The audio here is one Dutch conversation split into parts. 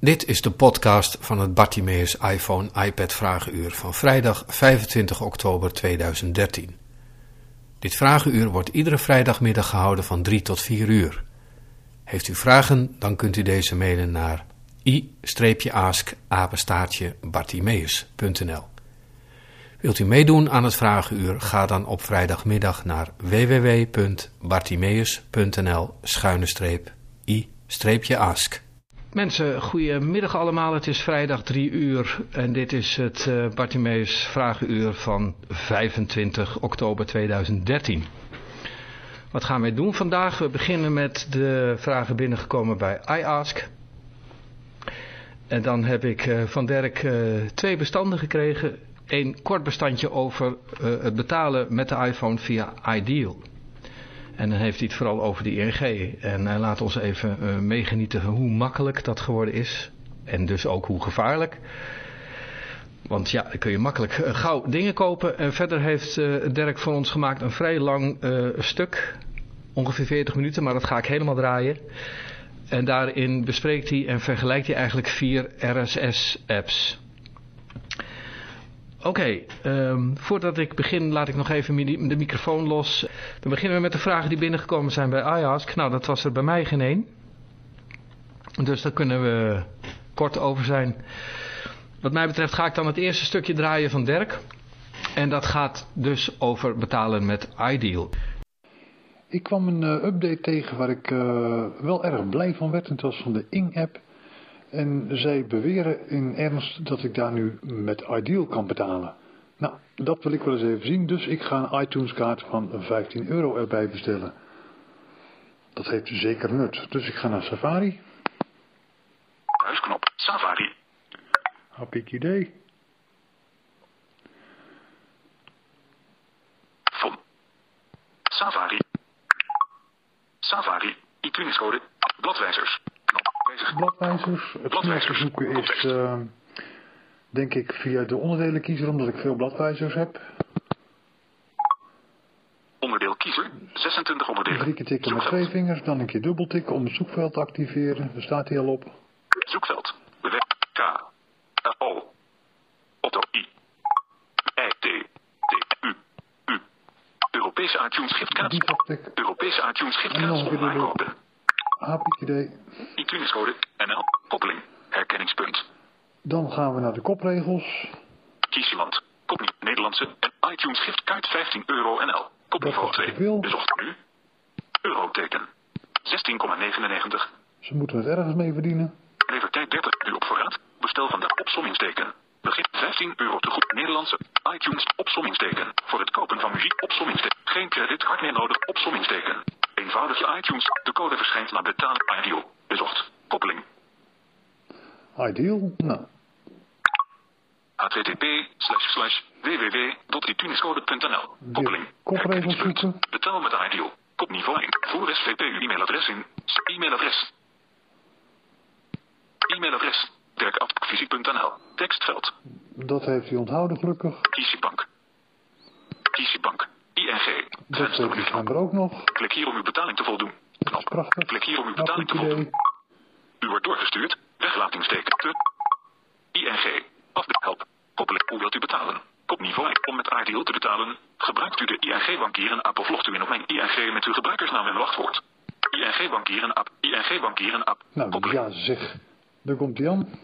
Dit is de podcast van het Bartimeus iPhone iPad Vragenuur van vrijdag 25 oktober 2013. Dit vragenuur wordt iedere vrijdagmiddag gehouden van 3 tot 4 uur. Heeft u vragen, dan kunt u deze mailen naar i-ask-bartimeus.nl Wilt u meedoen aan het vragenuur, ga dan op vrijdagmiddag naar www.bartimeus.nl-i-ask. Mensen, goedemiddag allemaal. Het is vrijdag 3 uur en dit is het uh, Bartimeus Vragenuur van 25 oktober 2013. Wat gaan wij doen vandaag? We beginnen met de vragen binnengekomen bij iAsk. En dan heb ik uh, van Dirk uh, twee bestanden gekregen. Een kort bestandje over het betalen met de iPhone via Ideal. En dan heeft hij het vooral over de ING. En hij laat ons even uh, meegenieten hoe makkelijk dat geworden is. En dus ook hoe gevaarlijk. Want ja, dan kun je makkelijk uh, gauw dingen kopen. En verder heeft Dirk voor ons gemaakt een vrij lang stuk. Ongeveer 40 minuten, maar dat ga ik helemaal draaien. En daarin bespreekt hij en vergelijkt hij eigenlijk vier RSS-apps. Oké, um, voordat ik begin laat ik nog even de microfoon los. Dan beginnen we met de vragen die binnengekomen zijn bij iAsk. Nou, dat was er bij mij geen één. Dus daar kunnen we kort over zijn. Wat mij betreft ga ik dan het eerste stukje draaien van Dirk. En dat gaat dus over betalen met Ideal. Ik kwam een uh, update tegen waar ik uh, wel erg blij van werd. En het was van de Ing-app. En zij beweren in ernst dat ik daar nu met Ideal kan betalen. Nou, dat wil ik wel eens even zien. Dus ik ga een iTunes kaart van 15 euro erbij bestellen. Dat heeft zeker nut. Dus ik ga naar Safari. Huisknop, Safari. Happy idee. Von. Safari. Safari. iTunes code. Bladwijzers. Bladwijzers. Het snelste zoeken is, uh, denk ik, via de onderdelen kiezer, omdat ik veel bladwijzers heb. Onderdeel kiezer, 26 onderdelen. Drie keer tikken met twee vingers, dan een keer dubbel tikken om het zoekveld te activeren. Daar staat hij al op. Zoekveld. Bewerk. K. O. Otto. I. E. T. T. U. U. Europese iTunes giftkaart. Europese iTunes giftkaart online kopen. API-ID. iTunes-code NL. Koppeling. Herkenningspunt. Dan gaan we naar de kopregels. Kies je land. Kop Nederlandse en iTunes giftkaart 15 euro NL. Kopniveau 2. Bezocht nu. Euroteken. 16,99. Ze moeten het ergens mee verdienen. Levertijd 30 uur op voorraad. Bestel van de opsommingsteken. Begin 15 euro te goed. Nederlandse iTunes opsommingsteken. Voor het kopen van muziek opsommingsteken. Geen creditcard meer nodig. Opsommingsteken. Eenvoudig iTunes. De code verschijnt naar betalen. Ideal. Bezocht. Koppeling. Ideal? Nou. http www.itunescode.nl Koppeling. Zoeken. Betaal met Ideal. Kopniveau 1. Voer SVPU e-mailadres in. E-mailadres. E-mailadres. Tekstveld. Dat heeft hij onthouden gelukkig. Kiesjebank. Kiesjebank. ING. Dat staan er ook nog. Klik hier om uw betaling te voldoen. Is prachtig. Klik hier om uw betaling te voldoen. U wordt doorgestuurd. Weglatingsteken. Te. ING. Afhelp. Koppeling. Hoe wilt u betalen? Kopniveau. Om met Ideal te betalen, gebruikt u de ING bankieren app of vlogt u in op mijn ING met uw gebruikersnaam en wachtwoord. ING bankieren app. ING bankieren app. Nou, Koppeling. ja zeg. Daar komt hij aan.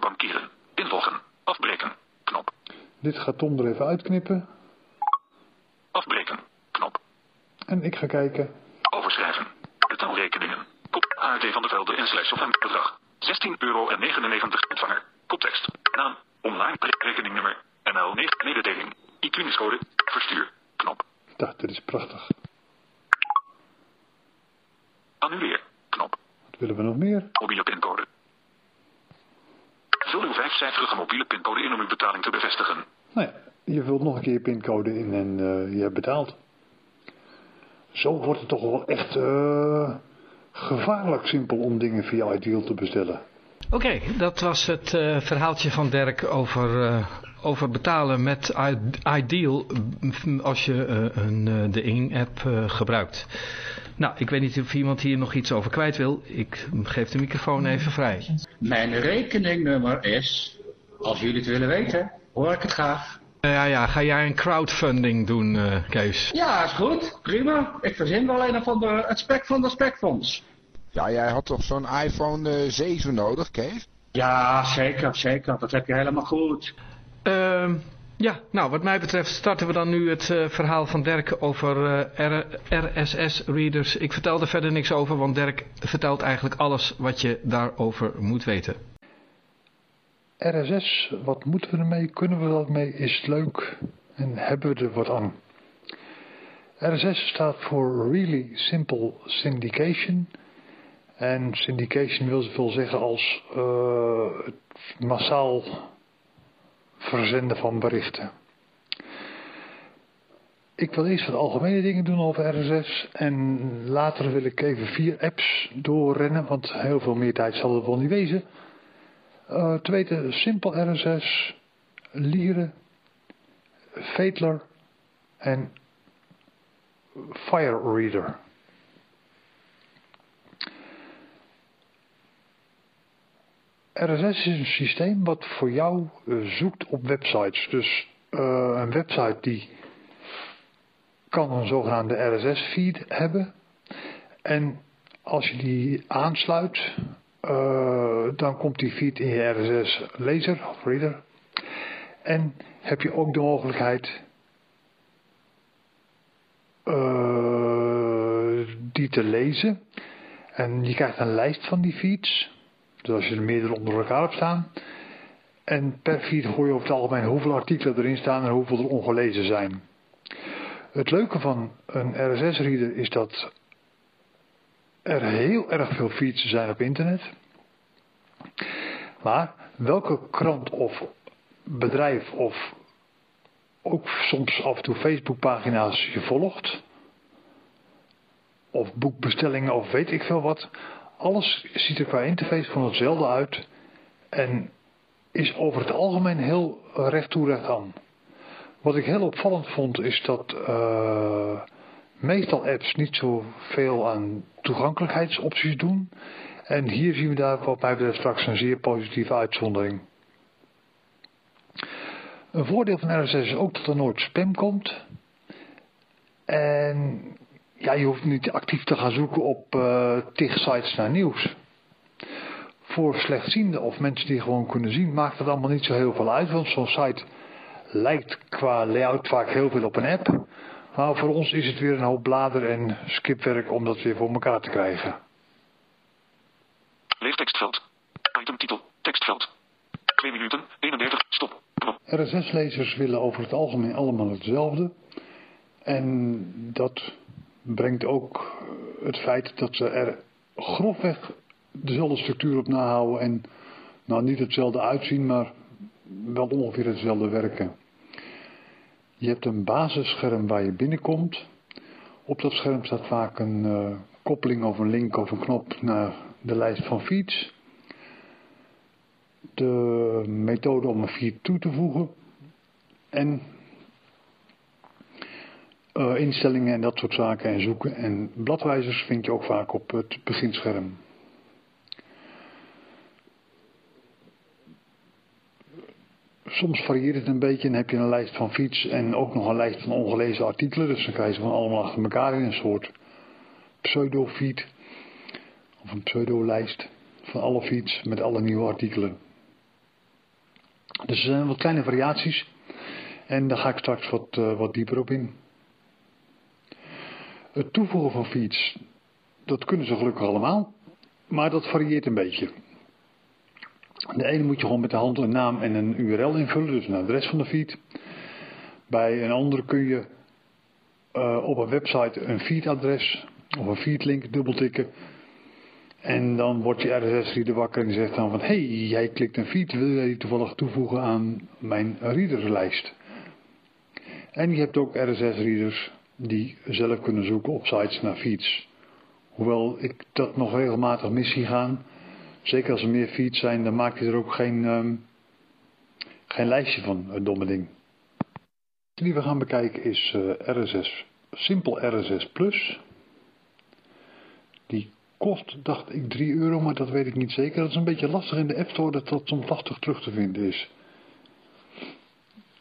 Bankieren. Inloggen. Afbreken. Knop. Dit gaat Tom er even uitknippen. Afbreken. Knop. En ik ga kijken. Overschrijven. Betaalrekeningen. Kop. ARD van de Velde en slash of een bedrag. 16 euro en 99 ontvanger. Koptekst. Naam. Online rekeningnummer. NL 9 mededeling. iTunes code. Verstuur. Knop. Dit is prachtig. Annuleer. Knop. Wat willen we nog meer? Mobiele pincode. Vul uw vijfcijferige mobiele pincode in om uw betaling te bevestigen. Nou ja, je vult nog een keer je pincode in en uh, je hebt betaald. Zo wordt het toch wel echt uh, gevaarlijk simpel om dingen via Ideal te bestellen. Oké, okay, dat was het uh, verhaaltje van Dirk over, over betalen met Ideal als je een, de Ing-app gebruikt. Nou, ik weet niet of iemand hier nog iets over kwijt wil. Ik geef de microfoon even vrij. Mijn rekeningnummer is, als jullie het willen weten, hoor ik het graag. Ja, ja, ga jij een crowdfunding doen, uh, Kees? Ja, is goed. Prima. Ik verzin wel een van de, het spek van de spekfonds. Ja, jij had toch zo'n iPhone 7 eh, nodig, Kees? Ja, zeker, zeker. Dat heb je helemaal goed. Ehm ja, nou wat mij betreft starten we dan nu het uh, verhaal van Dirk over uh, RSS-readers. Ik vertel er verder niks over, want Dirk vertelt eigenlijk alles wat je daarover moet weten. RSS, wat moeten we ermee? Kunnen we dat mee? Is het leuk? En hebben we er wat aan? RSS staat voor Really Simple Syndication. En syndication wil zoveel zeggen als uh, massaal verzenden van berichten. Ik wil eerst wat algemene dingen doen over RSS en later wil ik even vier apps doorrennen, want heel veel meer tijd zal het wel niet wezen. Uh, te weten, Simple RSS, Lieren, Faitler en FireReader. RSS is een systeem wat voor jou eh, zoekt op websites. Dus uh, een website die kan een zogenaamde RSS-feed hebben. En als je die aansluit, uh, dan komt die feed in je RSS-lezer of reader. En heb je ook de mogelijkheid die te lezen. En je krijgt een lijst van die feeds. Dus als je er meerdere onder elkaar op staan. En per feed hoor je over het algemeen hoeveel artikelen erin staan en hoeveel er ongelezen zijn. Het leuke van een RSS-reader is dat er heel erg veel feeds zijn op internet. Maar welke krant of bedrijf of ook soms af en toe Facebookpagina's je volgt, of boekbestellingen of weet ik veel wat, alles ziet er qua interface van hetzelfde uit en is over het algemeen heel recht toe recht aan. Wat ik heel opvallend vond is dat uh, meestal apps niet zoveel aan toegankelijkheidsopties doen. En hier zien we daar wat mij betreft straks een zeer positieve uitzondering. Een voordeel van RSS is ook dat er nooit spam komt. En ja, je hoeft niet actief te gaan zoeken op uh, sites naar nieuws. Voor slechtzienden of mensen die gewoon kunnen zien, maakt het allemaal niet zo heel veel uit. Want zo'n site lijkt qua layout vaak heel veel op een app. Maar voor ons is het weer een hoop blader en skipwerk om dat weer voor elkaar te krijgen. Leeftekstveld. Itemtitel. Tekstveld. 2 minuten, 31, stop. RSS-lezers willen over het algemeen allemaal hetzelfde. En dat brengt ook het feit dat ze er grofweg dezelfde structuur op nahouden en nou niet hetzelfde uitzien, maar wel ongeveer hetzelfde werken. Je hebt een basisscherm waar je binnenkomt. Op dat scherm staat vaak een uh, koppeling of een link of een knop naar de lijst van feeds. De methode om een feed toe te voegen. En uh, instellingen en dat soort zaken en zoeken. En bladwijzers vind je ook vaak op het beginscherm. Soms varieert het een beetje en heb je een lijst van feeds en ook nog een lijst van ongelezen artikelen. Dus dan krijg je van allemaal achter elkaar in een soort pseudo-feed. Of een pseudo-lijst van alle feeds met alle nieuwe artikelen. Dus er zijn wat kleine variaties. En daar ga ik straks wat, uh, wat dieper op in. Het toevoegen van feeds, dat kunnen ze gelukkig allemaal, maar dat varieert een beetje. De ene moet je gewoon met de hand een naam en een URL invullen, dus een adres van de feed. Bij een andere kun je uh, op een website een feedadres of een feedlink dubbeltikken. En dan wordt je RSS-reader wakker en zegt dan van... Hé, hey, jij klikt een feed, wil jij die toevallig toevoegen aan mijn readerslijst? En je hebt ook RSS-readers die zelf kunnen zoeken op sites naar feeds. Hoewel ik dat nog regelmatig mis zie gaan. Zeker als er meer feeds zijn, dan maakt hij er ook geen, um, geen lijstje van, het domme ding. Die we gaan bekijken is uh, RSS, Simple RSS Plus. Die kost, dacht ik, 3 euro, maar dat weet ik niet zeker. Dat is een beetje lastig in de App Store dat dat soms lastig terug te vinden is.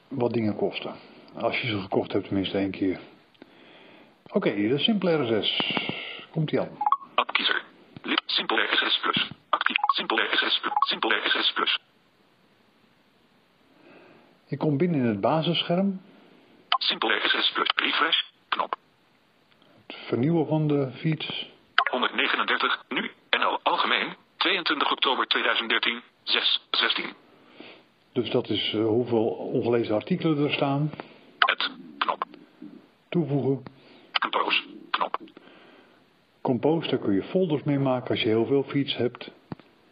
Wat dingen kosten. Als je ze gekocht hebt tenminste één keer. Oké, de simpele RSS. Komt die aan. Appkiezer. Simpel RSS Plus. Actief. Simpel RSS Plus. Simpel RSS Plus. Ik kom binnen in het basisscherm. Simpel RSS Plus. Refresh. Knop. Het vernieuwen van de feeds. 139. Nu. NL Algemeen. 22 oktober 2013. 6. 16. Dus dat is uh, hoeveel ongelezen artikelen er staan. Het. Knop. Toevoegen. Compose. Knop. Compose, daar kun je folders mee maken als je heel veel feeds hebt.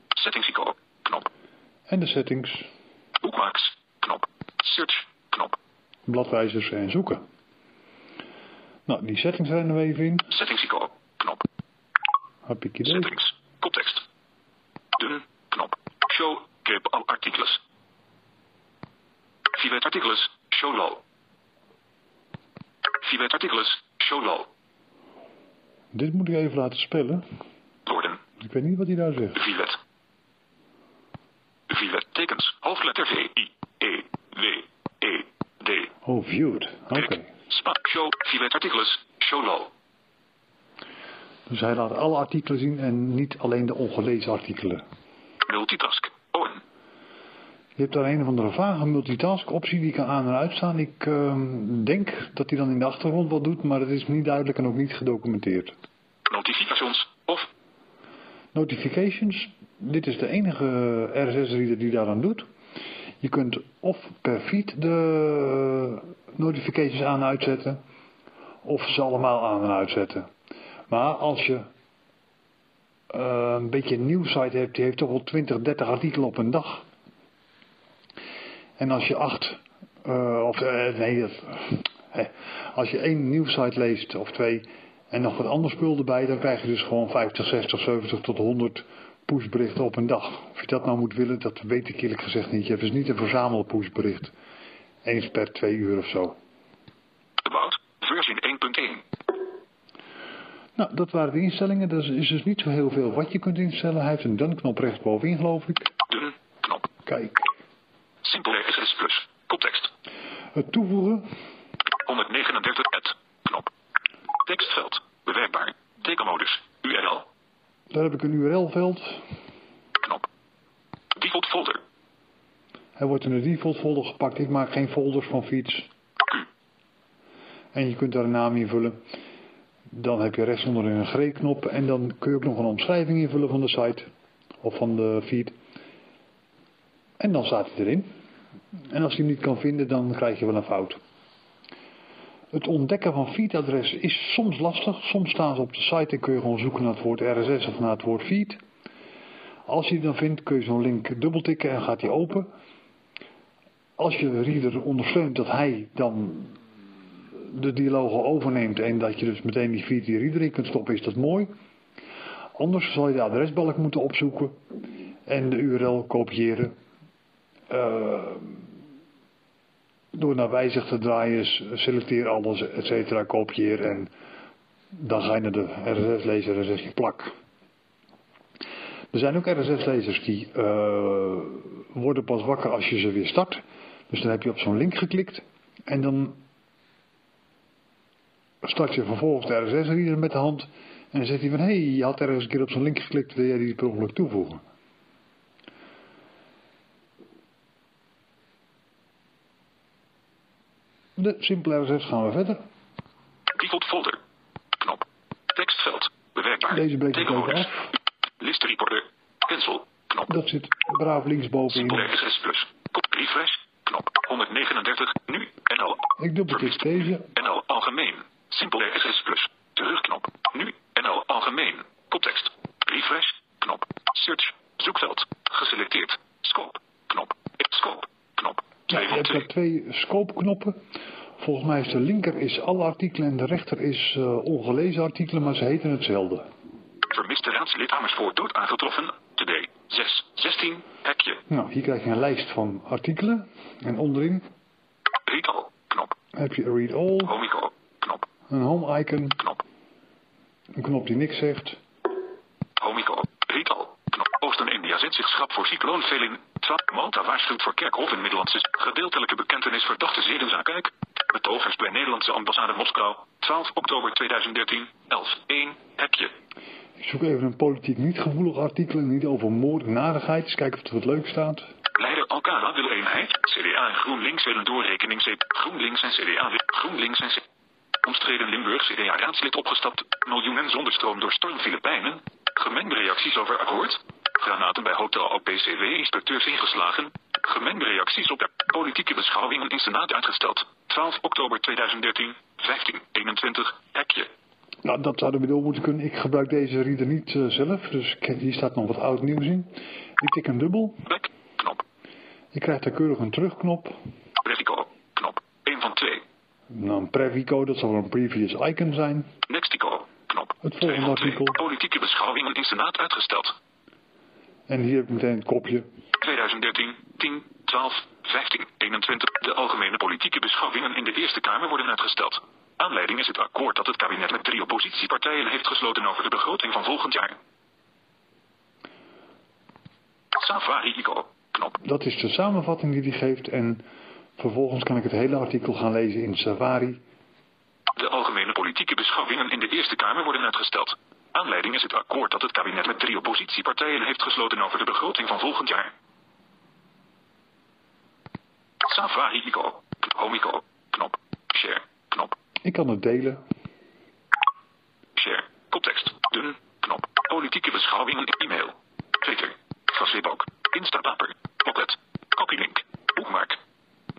Settings icoon. Knop. En de settings. Bookmarks. Knop. Search. Knop. Bladwijzers en zoeken. Nou, die settings rennen we even in. Settings icoon. Knop. Heb ik idee. Settings. Koptekst. Dun. Knop. Show. Keep all artikels. Vivet artikels. Show low. Vivet artikels. Show low. Dit moet ik even laten spellen. Woorden. Ik weet niet wat hij daar zegt. Vivet. Vivet tekens. Hoofdletter V. I. E. W. E. D. Oh, viewed. Oké. Klik. Spa. Show. Vivet artikels. Show low. Dus hij laat alle artikelen zien en niet alleen de ongelezen artikelen. Multitask. On. Je hebt daar een of andere vage multitask optie die kan aan en uitstaan. Ik uh, denk dat hij dan in de achtergrond wat doet, maar het is niet duidelijk en ook niet gedocumenteerd. Notifications. Of. Notifications, dit is de enige RSS-reader die daaraan doet. Je kunt of per feed de notifications aan en uitzetten, of ze allemaal aan en uitzetten. Maar als je uh, een beetje een nieuwsite hebt, die heeft toch wel 20, 30 artikelen op een dag. En als je acht, uh, of uh, nee, dat, als je één nieuwsite leest of twee en nog wat anders spul erbij, dan krijg je dus gewoon 50, 60, 70 tot 100 pushberichten op een dag. Of je dat nou moet willen, dat weet ik eerlijk gezegd niet. Je hebt dus niet een verzamel pushbericht. Eens per twee uur of zo. About. Versie 1.1. Nou, dat waren de instellingen. Er is dus niet zo heel veel wat je kunt instellen. Hij heeft een dun knop rechtsbovenin, geloof ik. Dun knop. Kijk. Simpel RSS Plus. Koptekst. Het toevoegen. 139 het. Knop. Tekstveld. Bewerkbaar. Tekenmodus. URL. Daar heb ik een URL-veld. Knop. Default folder. Hij wordt in de default folder gepakt. Ik maak geen folders van feeds. Q. En je kunt daar een naam invullen. Dan heb je rechts onderin een greekknop. En dan kun je ook nog een omschrijving invullen van de site. Of van de feed. En dan staat hij erin. En als je hem niet kan vinden, dan krijg je wel een fout. Het ontdekken van feedadres is soms lastig. Soms staan ze op de site en kun je gewoon zoeken naar het woord RSS of naar het woord feed. Als je die dan vindt, kun je zo'n link dubbeltikken en gaat die open. Als je reader ondersteunt dat hij dan de dialogen overneemt en dat je dus meteen die feed die reader in kunt stoppen, is dat mooi. Anders zal je de adresbalk moeten opzoeken en de URL kopiëren. Uh, door naar wijzig te draaien, selecteer alles, et cetera, kopieer en dan ga je naar de RSS-lezer en zeg je plak. Er zijn ook RSS-lezers die uh, worden pas wakker als je ze weer start. Dus dan heb je op zo'n link geklikt en dan start je vervolgens de RSS-reader met de hand en dan zegt hij van hé, hey, je had ergens een keer op zo'n link geklikt, wil jij die per ongeluk toevoegen? De simpele RSS gaan we verder. Default folder. Knop. Tekstveld. Bewerkbaar. Deze ik even af. List recorder. Cancel. Knop. Dat zit braaf linksbovenin. Simpel RSS plus. Kop refresh. Knop. 139. Nu. NL. Ik dubbeltik deze. NL algemeen. Simpel RSS plus. Terugknop. Nu. NL algemeen. Koptekst. Refresh. Knop. Search. Zoekveld. Geselecteerd. Scope. Knop. Scope. Knop. Je hebt daar twee scope knoppen. Volgens mij is de linker is alle artikelen en de rechter is uh, ongelezen artikelen, maar ze heten hetzelfde. Vermiste raadslid Amersfoort dood aangetroffen. Today. 6. 16. Hekje. Nou, hier krijg je een lijst van artikelen. En onderin Read all. Knop. heb je read all, Home icon. Knop. een home icon, Knop. een knop die niks zegt. Homico. Rital. Zet zich schrap voor cycloonvelin. 12. Malta waarschuwt voor kerkhof in Middellandse. Gedeeltelijke bekentenis verdachte zedenzaak. Kijk. Betogers bij Nederlandse ambassade Moskou. 12 oktober 2013. 11. 1. Hekje. Ik zoek even een politiek niet gevoelig artikel en niet over moord en narigheid. Eens kijken of er wat leuk staat. Leider Alcala wil eenheid. CDA en GroenLinks willen doorrekening. C. GroenLinks en CDA. wil- GroenLinks en C. Omstreden Limburg CDA-raadslid opgestapt. Miljoenen zonder stroom door storm Filipijnen. Gemengde reacties over akkoord. Granaten bij hotel OPCW-inspecteurs ingeslagen. Gemengde reacties op de politieke beschouwingen in Senaat uitgesteld. 12 oktober 2013. 15. 21. Hekje. Nou, dat zouden we door moeten kunnen. Ik gebruik deze reader niet eh, zelf, dus hier staat nog wat oud nieuws in. Ik tik een dubbel. Back. Knop. Ik krijg daar keurig een terugknop. Revico. Knop. 1 van 2. Nou, een Previco, dat zal een previous icon zijn. Nextico. Knop. Het 2 volgende van 2. artikel. Politieke beschouwingen in Senaat uitgesteld. En hier heb ik meteen het kopje. 2013, 10, 12, 15, 21. De algemene politieke beschouwingen in de Eerste Kamer worden uitgesteld. Aanleiding is het akkoord dat het kabinet met drie oppositiepartijen heeft gesloten over de begroting van volgend jaar. Safari Ico. Knop. Dat is de samenvatting die hij geeft en vervolgens kan ik het hele artikel gaan lezen in Safari. De algemene politieke beschouwingen in de Eerste Kamer worden uitgesteld. Aanleiding is het akkoord dat het kabinet met drie oppositiepartijen heeft gesloten over de begroting van volgend jaar. Safari Ico. Homico. Knop. Share. Knop. Ik kan het delen. Share. Koptekst. Dun. Knop. Politieke beschouwingen. E-mail. Twitter. Facebook. Instapaper. Pocket. Copylink. Boekmark.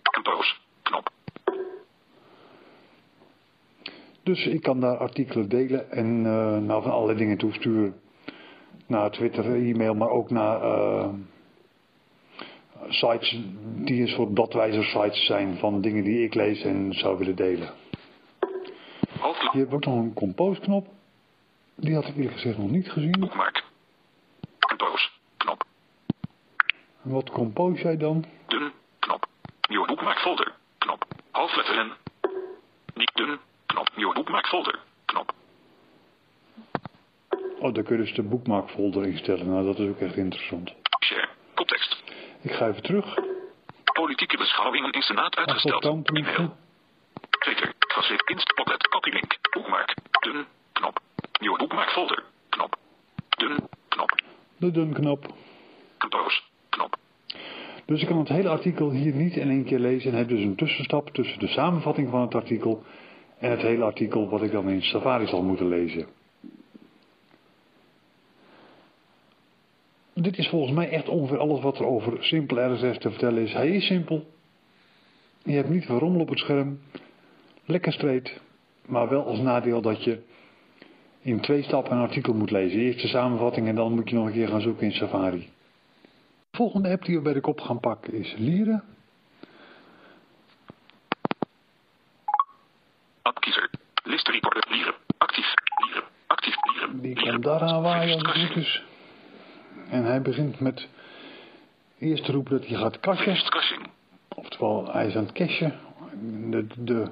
Compose. Knop. Dus ik kan daar artikelen delen en eh, nou, van allerlei dingen toesturen. Naar Twitter, e-mail, maar ook naar eh, sites die een soort dotwijzer sites zijn van dingen die ik lees en zou willen delen. Hier ook nog een compose knop. Die had ik eerlijk gezegd nog niet gezien. Boekmark. Compose. Knop. En wat compose jij dan? Dun. Knop. Nieuwe boekmaakfolder. Knop. Hoofdletter N. Niet dun. Knop. Nieuwe boekmaakfolder. Knop. Oh, daar kun je dus de boekmarkfolder instellen. Nou, dat is ook echt interessant. Share. Koptekst. Ik ga even terug. Politieke beschouwingen in Senaat uitgesteld. E-mail. Twitter. Facebook. Inst. Pocket. Copylink. Boekmark. Dun. Knop. Nieuwe boekmaakfolder. Knop. Dun. Knop. De dun knop. Compose. Knop. Dus ik kan het hele artikel hier niet in één keer lezen en heb dus een tussenstap tussen de samenvatting van het artikel en het hele artikel wat ik dan in Safari zal moeten lezen. Dit is volgens mij echt ongeveer alles wat er over simpel RSS te vertellen is. Hij is simpel. Je hebt niet rommel op het scherm. Lekker streed. Maar wel als nadeel dat je in twee stappen een artikel moet lezen. Eerst de samenvatting en dan moet je nog een keer gaan zoeken in Safari. De volgende app die we bij de kop gaan pakken is Lieren. Appkiezer. List reporter. Lieren. Actief. Lieren. Actief. Lieren. Die kan daaraan waaien als het is. En hij begint met eerst te roepen dat hij gaat. Caching. Oftewel, hij is aan het cashen. De, de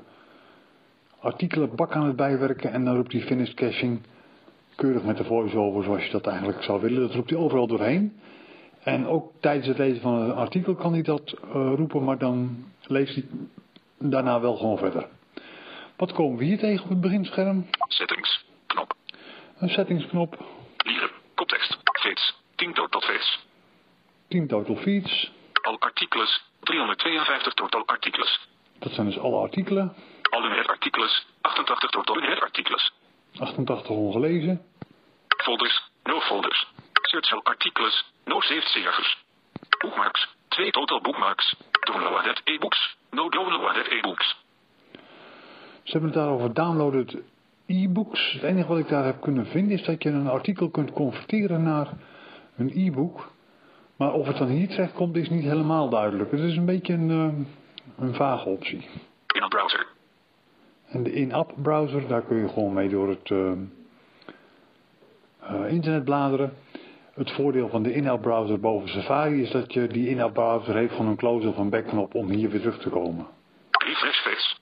artikelen bak aan het bijwerken. En dan roept hij finished caching. Keurig met de voice-over zoals je dat eigenlijk zou willen. Dat roept hij overal doorheen. En ook tijdens het lezen van een artikel kan hij dat eh, roepen. Maar dan leest hij daarna wel gewoon verder. Wat komen we hier tegen op het beginscherm? Settings. Knop. Een settingsknop. Lieren. Koptekst. Feeds. 10 total feeds. 10 total feeds. Al artikels. 352 total artikels. Dat zijn dus alle artikelen. Al hun artikels. 88 total hun artikels. 88 ongelezen. Folders. No folders. Search all artikels. No saved servers. Bookmarks. 2 total bookmarks. Downloaded e-books. No downloaded e-books. Ze hebben het daarover downloaded e-books. Het enige wat ik daar heb kunnen vinden is dat je een artikel kunt converteren naar een e-book. Maar of het dan hier terecht komt is niet helemaal duidelijk. Het is een beetje een, eh, een vage optie. In een browser. En de in-app browser, daar kun je gewoon mee door het eh, eh, internet bladeren. Het voordeel van de in-app browser boven Safari is dat je die in-app browser heeft gewoon een close of een backknop om hier weer terug te komen. Refresh face.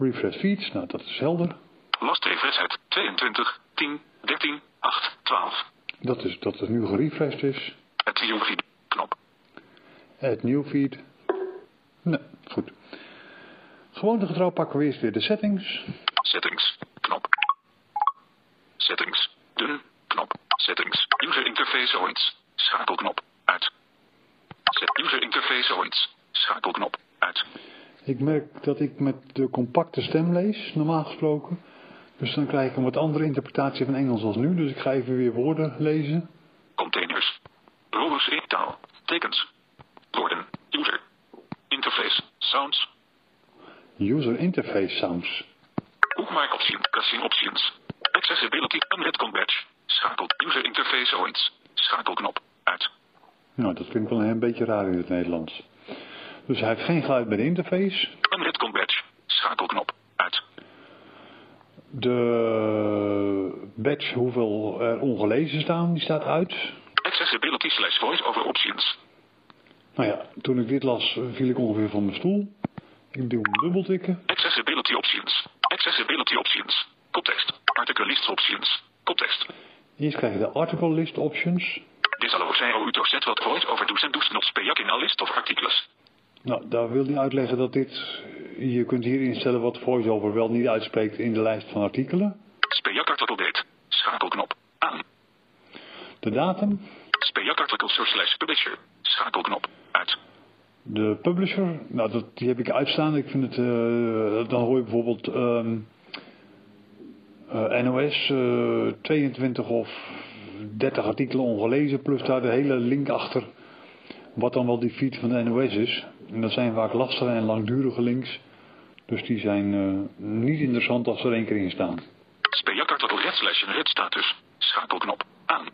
Refresh feeds, nou dat is helder. Last refresh uit 22, 10, 13, 8, 12. Dat is dat het nu gerefreshed is. Het viewfeed. Knop. Add new feed. Nee, goed. Gewoontegetrouw pakken we eerst weer de settings. Settings. Knop. Settings. Dun. Knop. Settings. User interface zoiets. Schakelknop. Uit. Set user interface zoiets. Schakelknop. Uit. Ik merk dat ik met de compacte stem lees, normaal gesproken. Dus dan krijg ik een wat andere interpretatie van Engels als nu. Dus ik ga even weer woorden lezen. Containers. Robots in taal. Tekens. Woorden. User. Interface. Sounds. User interface sounds. Bookmark option. Casting options. Accessibility. Unread badge. Schakel. User interface zoiets. Schakelknop. Uit. Nou, dat vind ik wel een beetje raar in het Nederlands. Dus hij heeft geen geluid bij de interface. Unread badge. Schakelknop. Uit. De badge, hoeveel er ongelezen staan, die staat uit. Accessibility slash voice over options. Nou ja, toen ik dit las, viel ik ongeveer van mijn stoel. Ik doe hem dubbeltikken. Accessibility options. Accessibility options. Koptekst. Article list options. Koptekst. Eerst krijg je de article list options. Dit zal zijn u toch zet wat voice over do's en do's not in a list of artikels. Nou, daar wil hij uitleggen dat dit... Je kunt hier instellen wat VoiceOver wel niet uitspreekt in de lijst van artikelen. Spejak article date. Schakelknop. Aan. De datum. Spejak source slash publisher. Schakelknop. Uit. De publisher, nou dat, die heb ik uitstaan. Ik vind het, uh, dan hoor je bijvoorbeeld um, uh, NOS uh, 22 of 30 artikelen ongelezen, plus daar de hele link achter, wat dan wel die feed van de NOS is. En dat zijn vaak lastige en langdurige links, dus die zijn uh, niet interessant als ze er één keer in staan. Red slash red status, schakelknop, aan.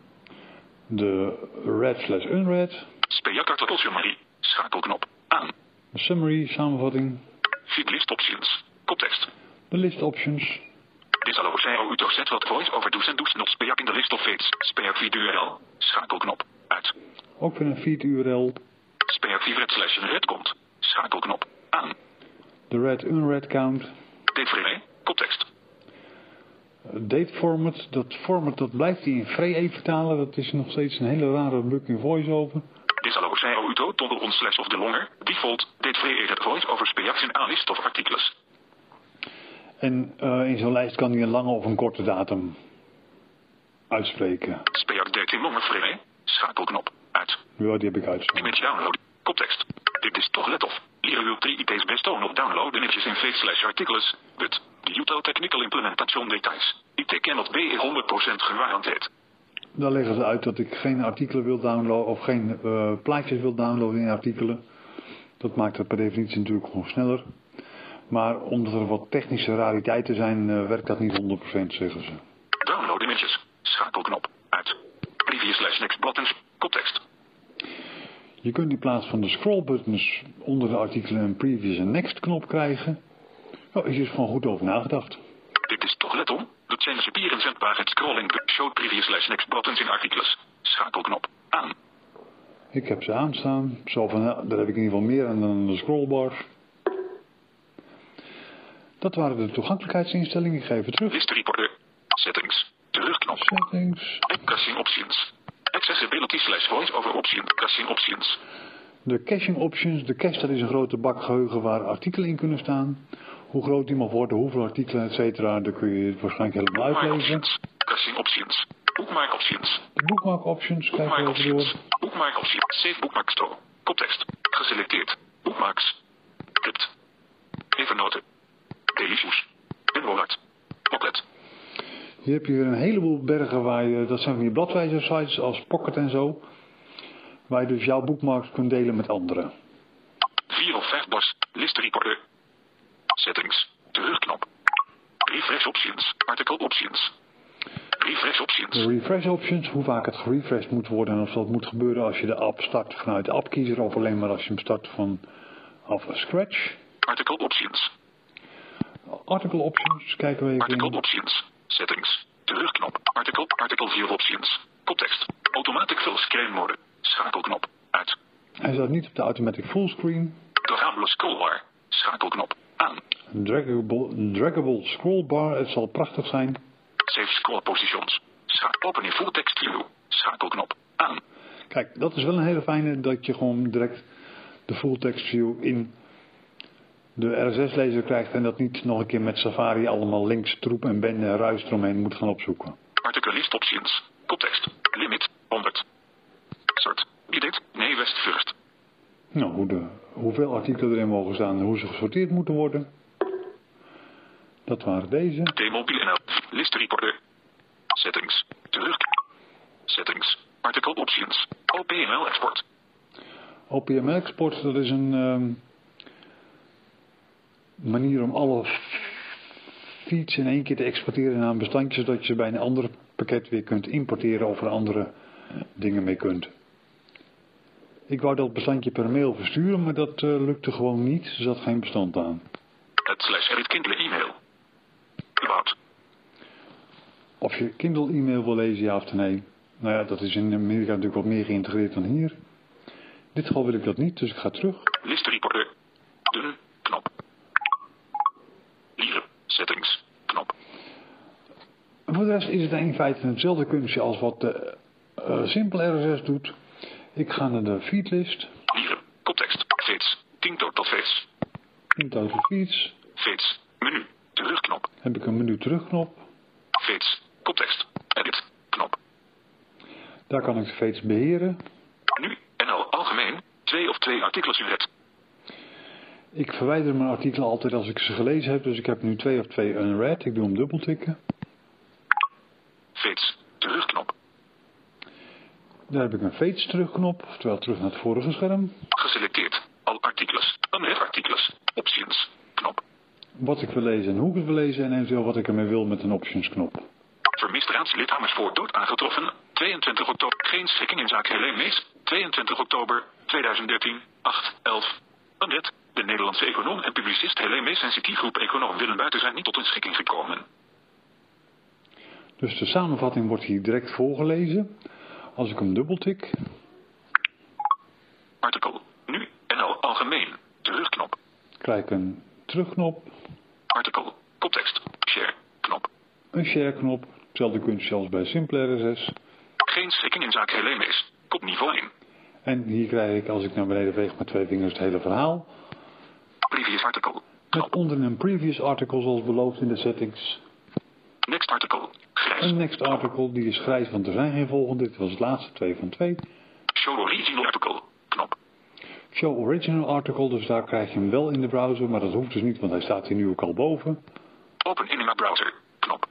De red slash unread. Spejak artikel summary, schakelknop, aan. De summary, samenvatting. Feed list options, koptekst. De list options. Dit zal over zijn u toch zet wat voice over do's en do's not spejak in de list of feeds. Spejak feed URL, schakelknop, uit. Ook weer een feed URL. Feed red slash red komt, schakelknop, aan. De red unread count. Date koptekst. Date format, dat format dat blijft hij in free vertalen. Dat is nog steeds een hele rare bug in voiceover. Dit zal ook zijn auto toggle on slash of de longer, default, date free edit voice over spejaks in A-list of artikels. En uh, in zo'n lijst kan hij een lange of een korte datum uitspreken. Spejak date in longer frame, schakelknop, uit. Ja, die heb ik uitstaan. Image download, koptekst. Dit is toch let of. Hier u 3 IP's best on of download images in face slash artikels, but util technical implementation details. IT cannot be 100% gewarandeerd. Daar leggen ze uit dat ik geen artikelen wil downloaden of geen uh, plaatjes wil downloaden in artikelen. Dat maakt het per definitie natuurlijk gewoon sneller. Maar omdat er wat technische rariteiten zijn, uh, werkt dat niet 100% zeggen ze. Download images. Schakelknop. Uit. Previous slash next buttons. Koptekst. Je kunt in plaats van de scrollbuttons onder de artikelen een previous en next knop krijgen. Oh, is er gewoon goed over nagedacht. Dit is toch let om? De change appearance en het scrolling show previous slash next buttons in artikels. Schakelknop. Aan. Ik heb ze aanstaan. Zo van, daar heb ik in ieder geval meer dan de scrollbar. Dat waren de toegankelijkheidsinstellingen. Ik ga even terug. List reporter. Settings. Terugknop. Settings. Caching options. Accessibility slash voice over option. Caching options. De caching options. De cache dat is een grote bak geheugen waar artikelen in kunnen staan. Hoe groot die mag worden, hoeveel artikelen, et cetera, daar kun je waarschijnlijk helemaal uitlezen. Caching options. Bookmark options. De bookmark options, kijken we even door. Bookmark options. Save bookmark store. Koptekst. Geselecteerd. Bookmarks. Crypt. Evernoten. Delicious. Pinwallet. Pocket. Hier heb je weer een heleboel bergen waar je, dat zijn van die bladwijzersites als Pocket en zo. Waar je dus jouw bookmarks kunt delen met anderen. 4 of 5 bars. List reporter. Settings. Terugknop. Refresh options. Article options. Refresh options. De refresh options, hoe vaak het gerefreshed moet worden en of dat moet gebeuren als je de app start vanuit de appkiezer of alleen maar als je hem start van af scratch. Article options. Article options, kijken we even Article in. options. Settings. Terugknop. Article. Article 4 options. Koptekst. Automatic full screen mode. Schakelknop. Uit. Hij staat niet op de automatic fullscreen. Doorgaanbare scrollbar. Schakelknop. Aan. Draggable, draggable scrollbar, het zal prachtig zijn. Save scroll positions. Scha open in full text view. Schakelknop. Aan. Kijk, dat is wel een hele fijne dat je gewoon direct de full text view in de RSS-lezer krijgt en dat niet nog een keer met Safari allemaal links, troep en bende en ruis eromheen moet gaan opzoeken. Artikelist options. Koptekst. Limit 100. Soort. Edit. Nee, West first. Nou, hoe de, hoeveel artikelen erin mogen staan en hoe ze gesorteerd moeten worden. Dat waren deze. T-Mobile NL. List reporter. Settings. Terug. Settings. Article options. OPML export. OPML export, dat is een ehm, manier om alle feeds in één keer te exporteren naar een bestandje, zodat je ze bij een ander pakket weer kunt importeren of er andere dingen mee kunt. Ik wou dat bestandje per mail versturen, maar dat eh, lukte gewoon niet. Er zat geen bestand aan. Het slash edit Kindle e-mail. About. Of je Kindle e-mail wil lezen, ja of nee. Nou ja, dat is in Amerika natuurlijk wat meer geïntegreerd dan hier. In dit geval wil ik dat niet, dus ik ga terug. List reporter. Dun. Knop. Lieren. Settings. Knop. En voor de rest is het in feite hetzelfde kunstje als wat de uh, simpele RSS doet. Ik ga naar de feedlist. Lieren. Koptekst. Feeds. 10 tot feeds. In total feeds. Feeds. Menu. Terugknop. Heb ik een menu terugknop. Feeds. Koptekst. Edit. Knop. Daar kan ik de feeds beheren. Nu. NL algemeen. Twee of twee artikelen unread. Ik verwijder mijn artikelen altijd als ik ze gelezen heb. Dus ik heb nu twee of twee unread. Ik doe hem dubbeltikken. Feeds. Terugknop. Daar heb ik een feeds terugknop. Oftewel terug naar het vorige scherm. Geselecteerd. Al artikels. Unread artikels. Options. Knop. Wat ik wil lezen en hoe ik het wil lezen. En eventueel wat ik ermee wil met een options knop. Vermist raadslid Amersfoort dood aangetroffen. 22 oktober. Geen schikking in zaak Helene Mees. 22 oktober 2013. 8, 11. Unread. De Nederlandse econoom en publicist Helene Mees en CT-groep econoom Willem Buiten zijn niet tot een schikking gekomen. Dus de samenvatting wordt hier direct voorgelezen. Als ik hem dubbeltik. Artikel. Nu. NL algemeen. Terugknop. Krijg ik een terugknop. Artikel. Koptekst. Share. Knop. Een share knop. Hetzelfde kunstje als bij Simple RSS. Geen schikking in zaak Helene Mees. Kopniveau 1. En hier krijg ik als ik naar beneden veeg met twee vingers het hele verhaal. Previous article. Met onderin een previous article zoals beloofd in de settings. Next article. Grijs. Een next article, die is grijs, want er zijn geen volgende. Dit was het laatste, twee van twee. Show original article. Knop. Show original article, dus daar krijg je hem wel in de browser, maar dat hoeft dus niet, want hij staat hier nu ook al boven. Open in browser. Knop.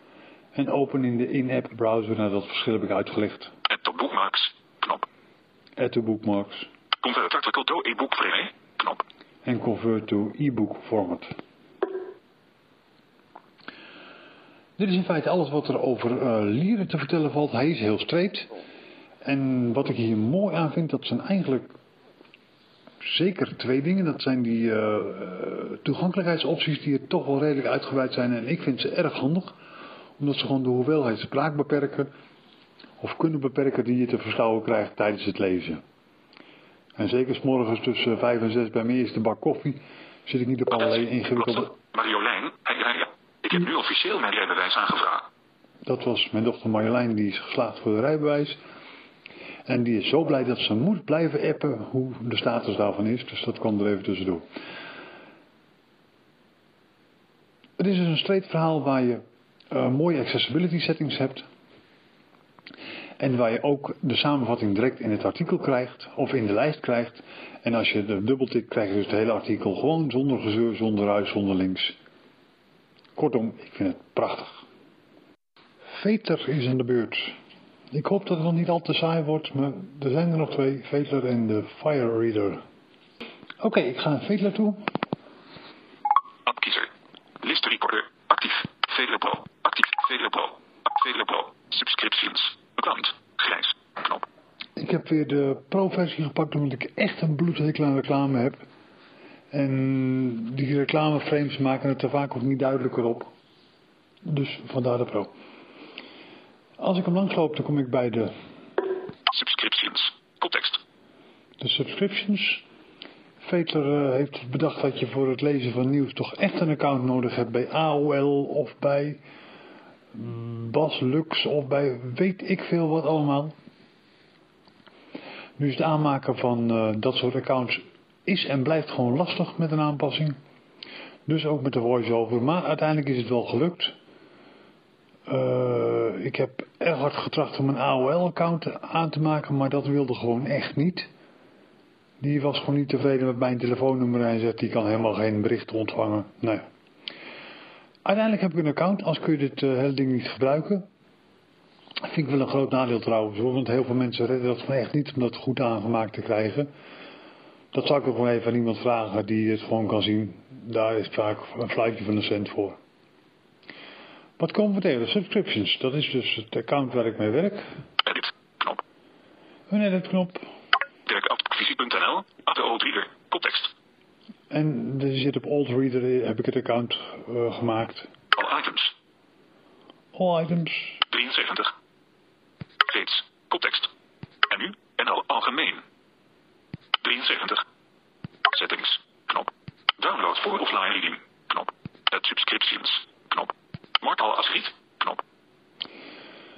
En open in de in-app browser, nou dat verschil heb ik uitgelegd. Add to bookmarks. Knop. Add to bookmarks. Convert article to e-book vrij. Knop. En convert to e-book format. Dit is in feite alles wat er over uh, lieren te vertellen valt. Hij is heel streed. En wat ik hier mooi aan vind, dat zijn eigenlijk zeker twee dingen. Dat zijn die uh, toegankelijkheidsopties die er toch wel redelijk uitgebreid zijn. En ik vind ze erg handig. Omdat ze gewoon de hoeveelheid spraak beperken. Of kunnen beperken die je te verschouwen krijgt tijdens het lezen. En zeker s morgens tussen 5 en 6 bij mijn eerste bak koffie zit ik niet op allerlei ingewikkelde... Marjolein, ik heb nu officieel mijn rijbewijs aangevraagd. Dat was mijn dochter Marjolein, die is geslaagd voor de rijbewijs. En die is zo blij dat ze moet blijven appen hoe de status daarvan is. Dus dat kwam er even tussendoor. Het is dus een straight verhaal waar je uh, mooie accessibility settings hebt. En waar je ook de samenvatting direct in het artikel krijgt, of in de lijst krijgt. En als je de dubbeltik krijg je dus het hele artikel gewoon zonder gezeur, zonder ruis, zonder links. Kortom, ik vind het prachtig. Veter is aan de beurt. Ik hoop dat het nog niet al te saai wordt, maar er zijn er nog twee, Veter en de Fire Reader. Oké, ik ga naar Veter toe. Appkiezer. List. Actief. Veter Pro. Actief. Veter Pro. Veter Pro. Subscriptions. Grijs. Knop. Ik heb weer de pro-versie gepakt omdat ik echt een bloedhekel aan reclame heb. En die reclameframes maken het er vaak ook niet duidelijker op. Dus vandaar de pro. Als ik hem langsloop, dan kom ik bij de... Subscriptions. Context. De subscriptions. Vetler uh, heeft bedacht dat je voor het lezen van nieuws toch echt een account nodig hebt bij AOL of bij Bas Lux of bij weet ik veel wat allemaal. Dus het aanmaken van uh, dat soort accounts is en blijft gewoon lastig met een aanpassing. Dus ook met de voice-over. Maar uiteindelijk is het wel gelukt. Uh, ik heb erg hard getracht om een AOL-account aan te maken, maar dat wilde gewoon echt niet. Die was gewoon niet tevreden met mijn telefoonnummer en zegt die kan helemaal geen bericht ontvangen. Nee. Uiteindelijk heb ik een account, als kun je dit uh, hele ding niet gebruiken. Dat vind ik wel een groot nadeel trouwens, want heel veel mensen redden dat gewoon echt niet om dat goed aangemaakt te krijgen. Dat zou ik ook gewoon even aan iemand vragen die het gewoon kan zien. Daar is vaak een fluitje van een cent voor. Wat komen we tegen? Subscriptions. Dat is dus het account waar ik mee werk. Edit. Knop. Een edit knop. Werkadvisie.nl. ATO Reader. Context. En er zit op Old Reader heb ik het account uh, gemaakt. All items. All items. 73. Reeds. Context. En nu. En al algemeen. 73. Settings. Knop. Download voor offline reading. Knop. Add subscriptions. Knop. Mark all as read. Knop.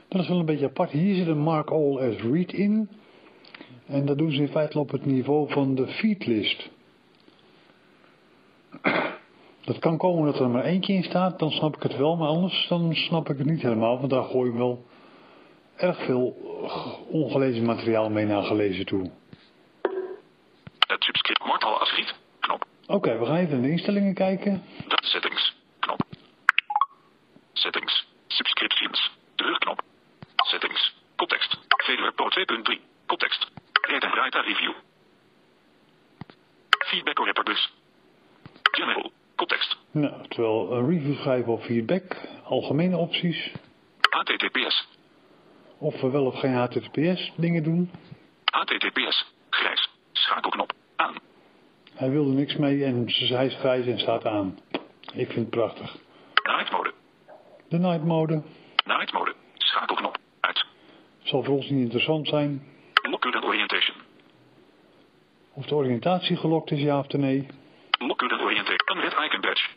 Dat is wel een beetje apart. Hier zit een mark all as read in. En dat doen ze in feite op het niveau van de feedlist. Dat kan komen dat er maar eentje in staat, dan snap ik het wel, maar anders dan snap ik het niet helemaal, want daar gooi ik wel erg veel ongelezen materiaal mee naar gelezen toe. Het subscript mark al. Knop. Oké, okay, we gaan even in de instellingen kijken. Settings. Knop. Settings. Subscriptions. Terugknop. Settings. Context. VLR Pro 2.3. Context. Red en Review. Feedback Rapper dus. General. Context. Nou, terwijl een review schrijven op feedback. Algemene opties. HTTPS. Of we wel of geen HTTPS dingen doen. HTTPS. Grijs. Schakelknop. Aan. Hij wilde niks mee en hij is grijs en staat aan. Ik vind het prachtig. Night mode. De night mode. Night mode. Schakelknop. Uit. Zal voor ons niet interessant zijn. Lock orientation. Of de oriëntatie gelokt is, ja of nee. Lock icon badge.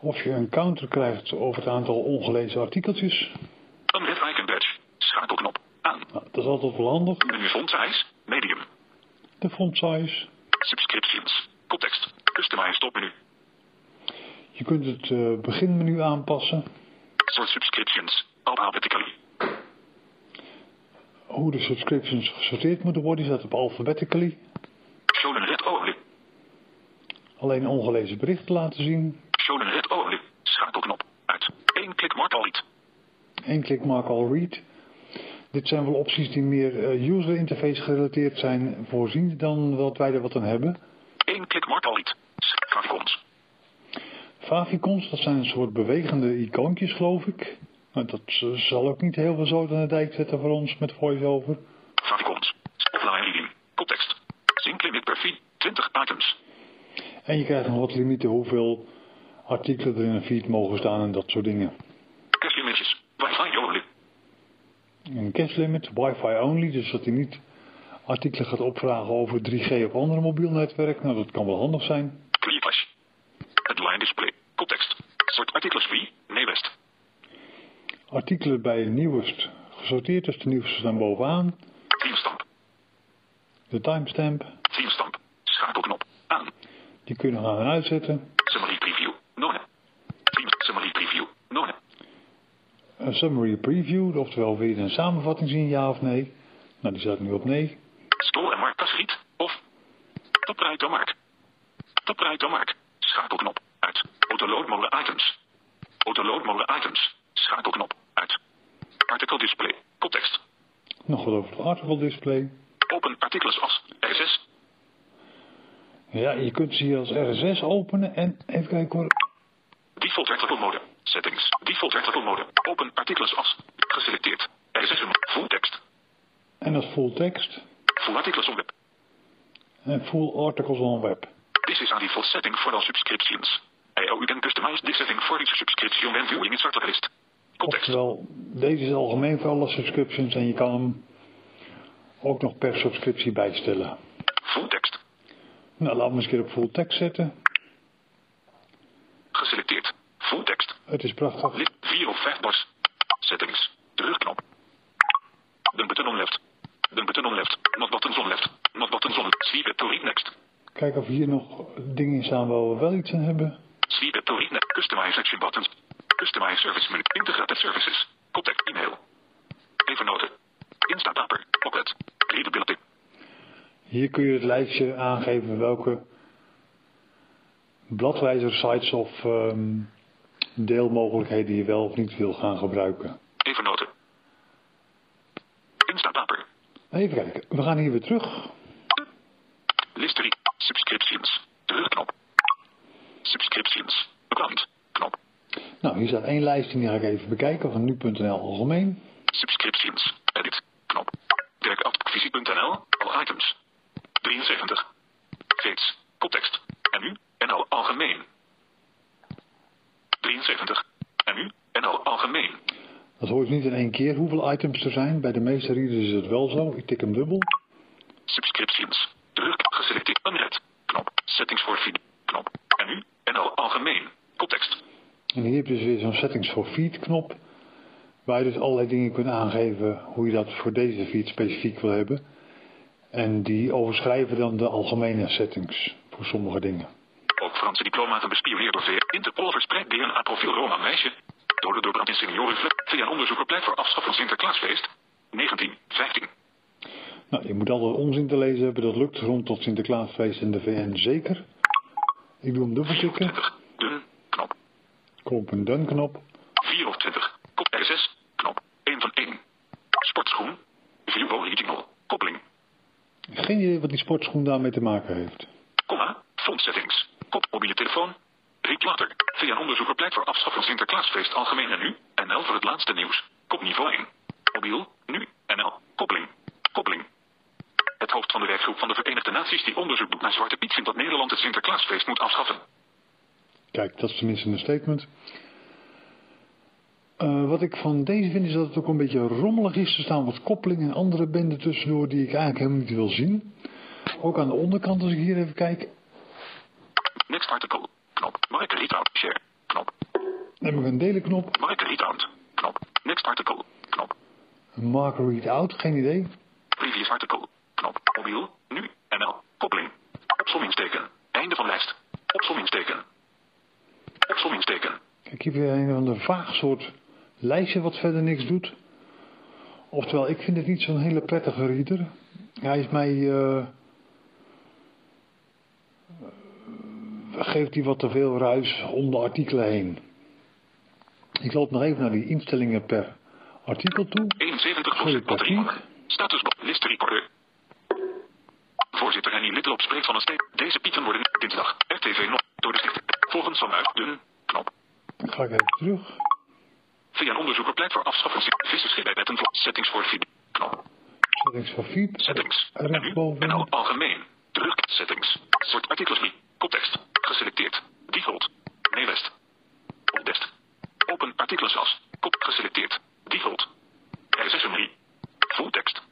Of je een counter krijgt over het aantal ongelezen artikeltjes. Unread icon badge. Schakelknop. Aan. Nou, dat is altijd wel handig. Menu font size. Medium. De font size. Subscriptions. Context. Customize stopmenu. Je kunt het uh, beginmenu aanpassen. Sort subscriptions. Alphabetically. Hoe de subscriptions gesorteerd moeten worden, is dat op alphabetically. Alleen ongelezen berichten laten zien. Show red only. Schakelknop. Uit. Eén klik mark all read. Eén klik mark all read. Dit zijn wel opties die meer uh, user interface gerelateerd zijn voorzien dan wat wij er wat aan hebben. Eén klik mark all read. Favicons. Favicons, dat zijn een soort bewegende icoontjes geloof ik. Maar dat zal ook niet heel veel zout aan de dijk zetten voor ons met voice-over. Favicons. Offline reading. Context. Sync limit per feed. 20 items. En je krijgt nog wat limieten hoeveel artikelen er in een feed mogen staan en dat soort dingen. Cache. Wi-Fi only. Een cache limit, wifi only, dus dat hij niet artikelen gaat opvragen over 3G of andere mobiel netwerk. Nou, dat kan wel handig zijn. Cache. Headline display. Context. Soort artikels free. Nee west. Artikelen bij nieuwst gesorteerd, dus de nieuwste staan bovenaan. Timestamp. De. Timestamp. Die kun je nog aan en uitzetten. Summary preview. Team summary preview. None. Een summary preview, oftewel wil je een samenvatting zien, ja of nee? Nou, die staat nu op nee. Store en mark kasriet. Of. Top mark. Top mark. Schakelknop. Uit. Autoload mode items. Autoload mode items. Schakelknop. Uit. Article display. Context. Nog wat over het article display. Open artikels als RSS. Ja, je kunt ze hier als RSS openen en even kijken hoor. Default article mode. Settings. Default article mode. Open artikels als. Geselecteerd. RSS full text. En dat is full text. Full articles on web. En full articles on web. This is a default setting for all subscriptions. You can customize this setting for each subscription when viewing its article list. Context. Oftewel, deze is algemeen voor alle subscriptions en je kan hem ook nog per subscriptie bijstellen. Full text. Nou, laten we eens een keer op full text zetten. Geselecteerd. Full text. Het is prachtig. List 4 of 5 bars. Settings. Terugknop. De button on left. De button on left. Not button on left. Not button on Sweep to read next. Kijk of hier nog dingen in staan waar we wel iets aan hebben. Sweep to read next. Customize action buttons. Customize service menu. Integrated services. Contact email. Even noten. Instapaper. Pocket. Readability. Hier kun je het lijstje aangeven welke bladwijzer-sites of ehm, deelmogelijkheden je wel of niet wil gaan gebruiken. Even noten. Instapaper. Even kijken, we gaan hier weer terug. Listery. Subscriptions. Terugknop. Subscriptions. Account. Knop. Nou, hier staat één lijst en die ga ik even bekijken van nu.nl algemeen. Subscriptions. Edit. Knop. Werkadvisie.nl. All items. 73. Gates. Context. En nu. NL algemeen. 73. En nu. NL algemeen. Dat hoor ik niet in één keer hoeveel items er zijn. Bij de meeste readers is het wel zo. Ik tik hem dubbel. Subscriptions. Druk. Geselecteerd. Unread. Knop. Settings voor feed. Knop. En nu. NL algemeen. Context. En hier heb je dus weer zo'n settings for feed knop. Waar je dus allerlei dingen kunt aangeven hoe je dat voor deze feed specifiek wil hebben. En die overschrijven dan de algemene settings voor sommige dingen. Ook Franse diplomaten bespioneerd door VS. Interpol verspreidt DNA-profiel Roma meisje. Doden door brand in seniorenflat. Via een onderzoeker pleit voor afschaf van Sinterklaasfeest. 19, 15. Nou, je moet altijd onzin te lezen hebben. Dat lukt rond tot Sinterklaasfeest in de VN zeker. Ik doe hem dubbeltikken. 24. Dun. Knop. Een done knop. 24. Kop RSS. Knop. 1 van 1. Sportschoen. View original. Geen idee wat die sportschoen daarmee te maken heeft. Komma. Font settings. Kop mobiele telefoon. Riep later. Via onderzoeker pleit voor afschaf van Sinterklaasfeest algemeen en nu. NL voor het laatste nieuws. Kop niveau 1. Mobiel. Nu. NL. Koppeling. Koppeling. Het hoofd van de werkgroep van de Verenigde Naties die onderzoek doet naar Zwarte Piet vindt dat Nederland het Sinterklaasfeest moet afschaffen. Kijk, dat is tenminste een statement. Eh, wat ik van deze vind is dat het ook een beetje rommelig is. Er staan wat koppelingen en andere benden tussendoor die ik eigenlijk helemaal niet wil zien. Ook aan de onderkant als ik hier even kijk. Next article. Knop. Mark readout. Share. Knop. Dan heb ik een delenknop. Mark readout. Knop. Next article. Knop. Een mark read out, geen idee. Previous article. Knop. Mobiel. Nu. NL. Koppeling. Opsommingsteken. Einde van lijst. Opsommingsteken. Opsommingsteken. Kijk, hier weer een van de vaag soort lijstje wat verder niks doet. Oftewel, ik vind het niet zo'n hele prettige reader. Hij is mij... eh, geeft hij wat te veel ruis om de artikelen heen. Ik loop nog even naar die instellingen per artikel toe. 71 Sorry, procent batterie. Status list recorder. Voorzitter Henny Littelop spreekt van een steek. Deze pieten worden dinsdag. RTV nog door de sticht. Volgens Van Muis. Dun. Knop. Dan ga ik even terug. Via een onderzoeker pleit voor afschaffen. Visserschip bij wetten voor settings voor feed. Knop. Settings voor feed. Settings. Rechtsboven. En al algemeen. Druk. Settings. Soort artikels 3. Koptekst. Geselecteerd. Default. Nee west. Op dest. Open artikelensas. Kop geselecteerd. Default. RSS 3. Full tekst.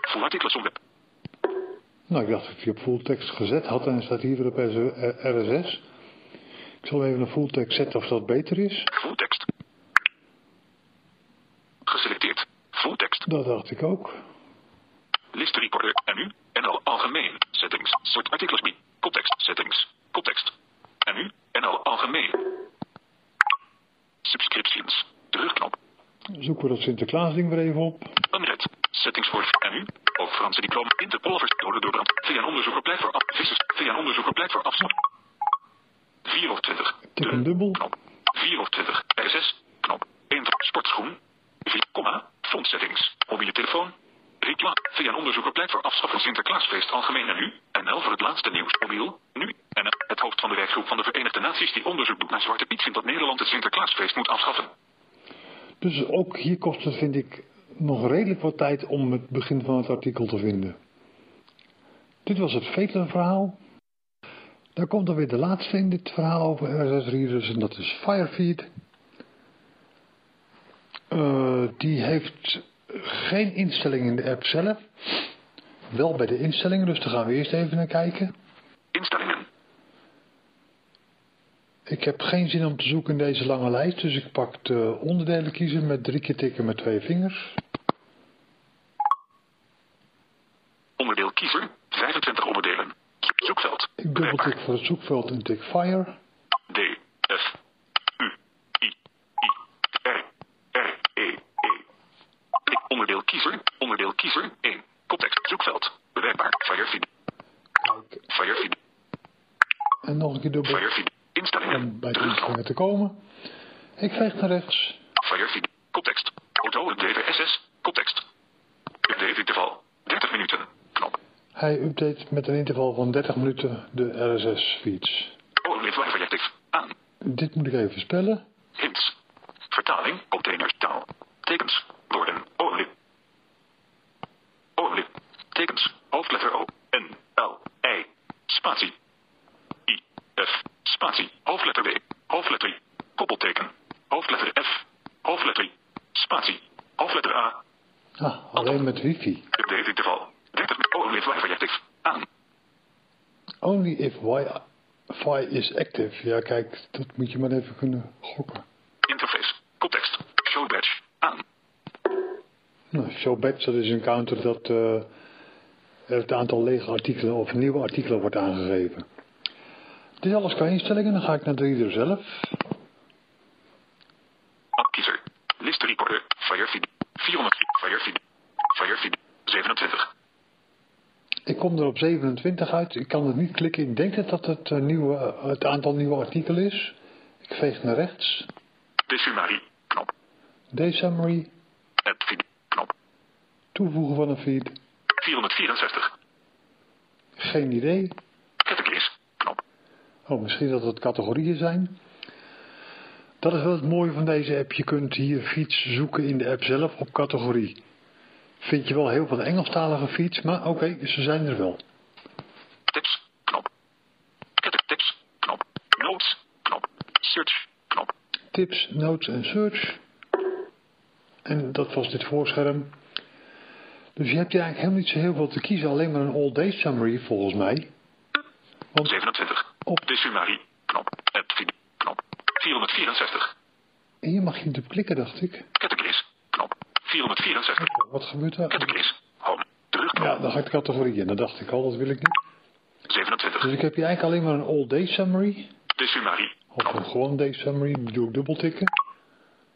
Full artikels op web. Nou, ik dacht dat ik die op fulltext gezet had en staat hier weer op RSS. Ik zal even een fulltext zetten of dat beter is. Full. Geselecteerd. Full tekst. Dat dacht ik ook. List recorder. En nu. En al algemeen. Settings. Soort artikels 3. Koptekst. Settings. Koptekst. En nu. En al algemeen. Subscriptions. Terugknop. Zoeken we dat Sinterklaas-ding weer even op. Unread. Settings voor. En nu. Ook Franse diploma. Interpol verstoren door brand. Via een onderzoeker pleit voor af. Vissers. Via een onderzoeker pleit voor afstand. 24. Tik hem dubbel. Knop. 24. RSS. Knop. 1. Sportschoen. 4, komma. Font settings. Mobiele telefoon. Reclame. Via een onderzoeker pleit voor afschaffen Sinterklaasfeest algemeen en nu. NL voor het laatste nieuws. Mobiel. Nu. En het hoofd van de werkgroep van de Verenigde Naties die onderzoek doet naar Zwarte Piet vindt dat Nederland het Sinterklaasfeest moet afschaffen. Dus ook hier kost het, vind ik, nog redelijk wat tijd om het begin van het artikel te vinden. Dit was het Vetelen-verhaal. Daar komt dan weer de laatste in dit verhaal over RSS-readers en dat is Firefeed. Eh, die heeft geen instelling in de app zelf. Wel bij de instellingen, dus daar gaan we eerst even naar kijken. Instellingen. Ik heb geen zin om te zoeken in deze lange lijst, dus ik pak de onderdelen kiezen met drie keer tikken met twee vingers. Onderdeel kiezer, 25 onderdelen. Zoekveld. Ik dubbeltik voor het zoekveld en tik fire. D, F, U, I, I, R, R, E, E. Klik onderdeel kiezer, onderdeel kiezer, 1. Context, zoekveld. Bewerkbaar, Firefeed. Firefeed, En nog een keer dubbel Firefeed. Instellingen. om bij de instellingen te komen. Ik veeg naar rechts. Firefeed. Context. Auto update SS. Context. Update interval. 30 minuten. Knop. Hij update met een interval van 30 minuten de RSS-feeds. Active. Aan. Dit moet ik even spellen. Hints. Vertaling. Containers. Taal. Tekens. Woorden. Tekens. Hoofdletter O. N. L. I. Spatie. I. F. Spatie. Hoofdletter W. Hoofdletter I. Koppelteken. Hoofdletter F. Hoofdletter I. Spatie. Hoofdletter A. Ah, alleen met wifi. Update interval. 30 minuten. OLED Wi-Fi active. Aan. Only if Wi-Fi is active. Ja, kijk, dat moet je maar even kunnen gokken. Interface. Context. Show badge. Aan. Nou, showbatch, dat is een counter dat eh, het aantal lege artikelen of nieuwe artikelen wordt aangegeven. Dit is alles qua instellingen. Dan ga ik naar de reader zelf. Appkiezer. List recorder. Firefeed. 400. Firefeed. Firefeed. 27. Ik kom er op 27 uit. Ik kan het niet klikken. Ik denk dat dat het, eh, nieuwe, eh, het aantal nieuwe artikelen is. Ik veeg naar rechts. Decimarie. Knop. Day summary. Add feed. Knop. Toevoegen van een feed. 464. Geen idee. Categories. Knop. Oh, misschien dat het categorieën zijn. Dat is wel het mooie van deze app. Je kunt hier feeds zoeken in de app zelf op categorie. Vind je wel heel veel Engelstalige feeds, maar oké, ze zijn er wel. Tips. Knop. Tips. Knop. Notes. Knop. Search. Knop. Tips, notes en search. En dat was dit voorscherm. Dus je hebt hier eigenlijk helemaal niet zo heel veel te kiezen. Alleen maar een all day summary volgens mij. Want 27. op Decimarie. Knop. Add feed. Knop. 464. hier mag je niet op klikken, dacht ik. Categories. Knop. 464. Wat gebeurt er? Categories. Home. Terugknop. Ja, dan ga ik de categorie in. Dat dacht ik al, dat wil ik niet. 27. Dus ik heb hier eigenlijk alleen maar een all day summary. Decimarie. Of Knop. een gewoon day summary. Doe ik dubbeltikken.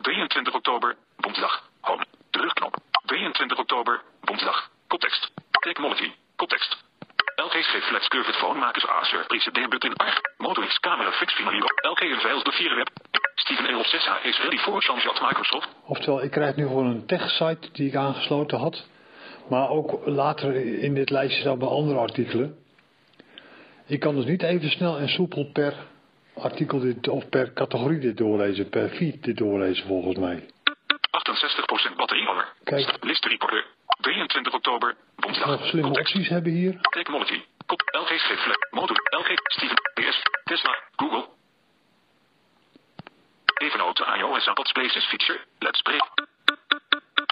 23 oktober, woensdag. Home. Terugknop. 23 oktober, woensdag. Context. Technology. Context. LG geeft flex curved phone makers A surprise debut arg. Motorix camera fix finalier. LG in files de 4 web. Steven L 6H is ready change at Microsoft. Oftewel, ik krijg nu gewoon een tech-site die ik aangesloten had. Maar ook later in dit lijstje staan bij andere artikelen. Ik kan dus niet even snel en soepel per artikel dit, of per categorie dit doorlezen, per feed dit doorlezen volgens mij. 68% batterie power. Kijk. List reporter. 23 oktober, woensdag. Nog slimme Context. opties hebben hier. Technology. Kop. LG flex. Motor. LG. Steven. PS. Tesla. Google. Evennoot iOS Apple Spaces feature. Let's play.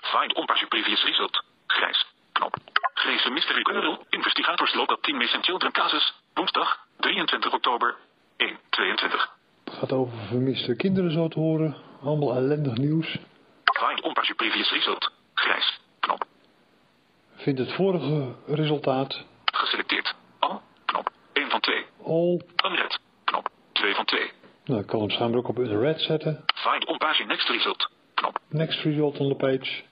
Find onpas previous result. Grijs. Knop. Grijze mystery kernel. Investigators dat 10 missing children casus. Woensdag. 23 oktober. 1. 22. Het gaat over vermiste kinderen zo te horen. Allemaal ellendig nieuws. Find onpas previous result. Grijs. Knop. Vind het vorige resultaat. Geselecteerd. Al. Knop. 1 van 2. All. Unread. Knop. 2 van 2. Nou, ik kan hem schijnbaar ook op een red zetten. Find onpas next result. Knop. Next result on the page.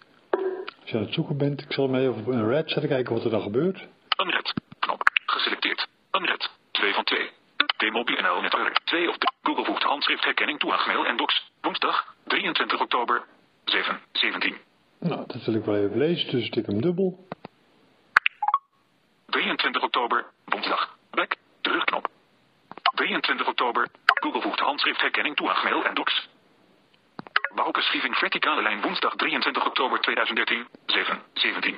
Als je aan het zoeken bent, ik zal hem even op een red zetten, kijken wat er dan gebeurt. Unread. Knop. Geselecteerd. Unread. 2 van 2. T-Mobile NL Netwerk 2 of 3. Google voegt handschriftherkenning toe aan mail en docs. Woensdag 23 oktober 7. 17. Nou, dat wil ik wel even lezen, dus ik tik hem dubbel. 23 oktober woensdag. Back. Terugknop. 23 oktober. Google voegt handschriftherkenning toe aan mail en docs. Bouwbeschrijving verticale lijn woensdag 23 oktober 2013. 7. 17.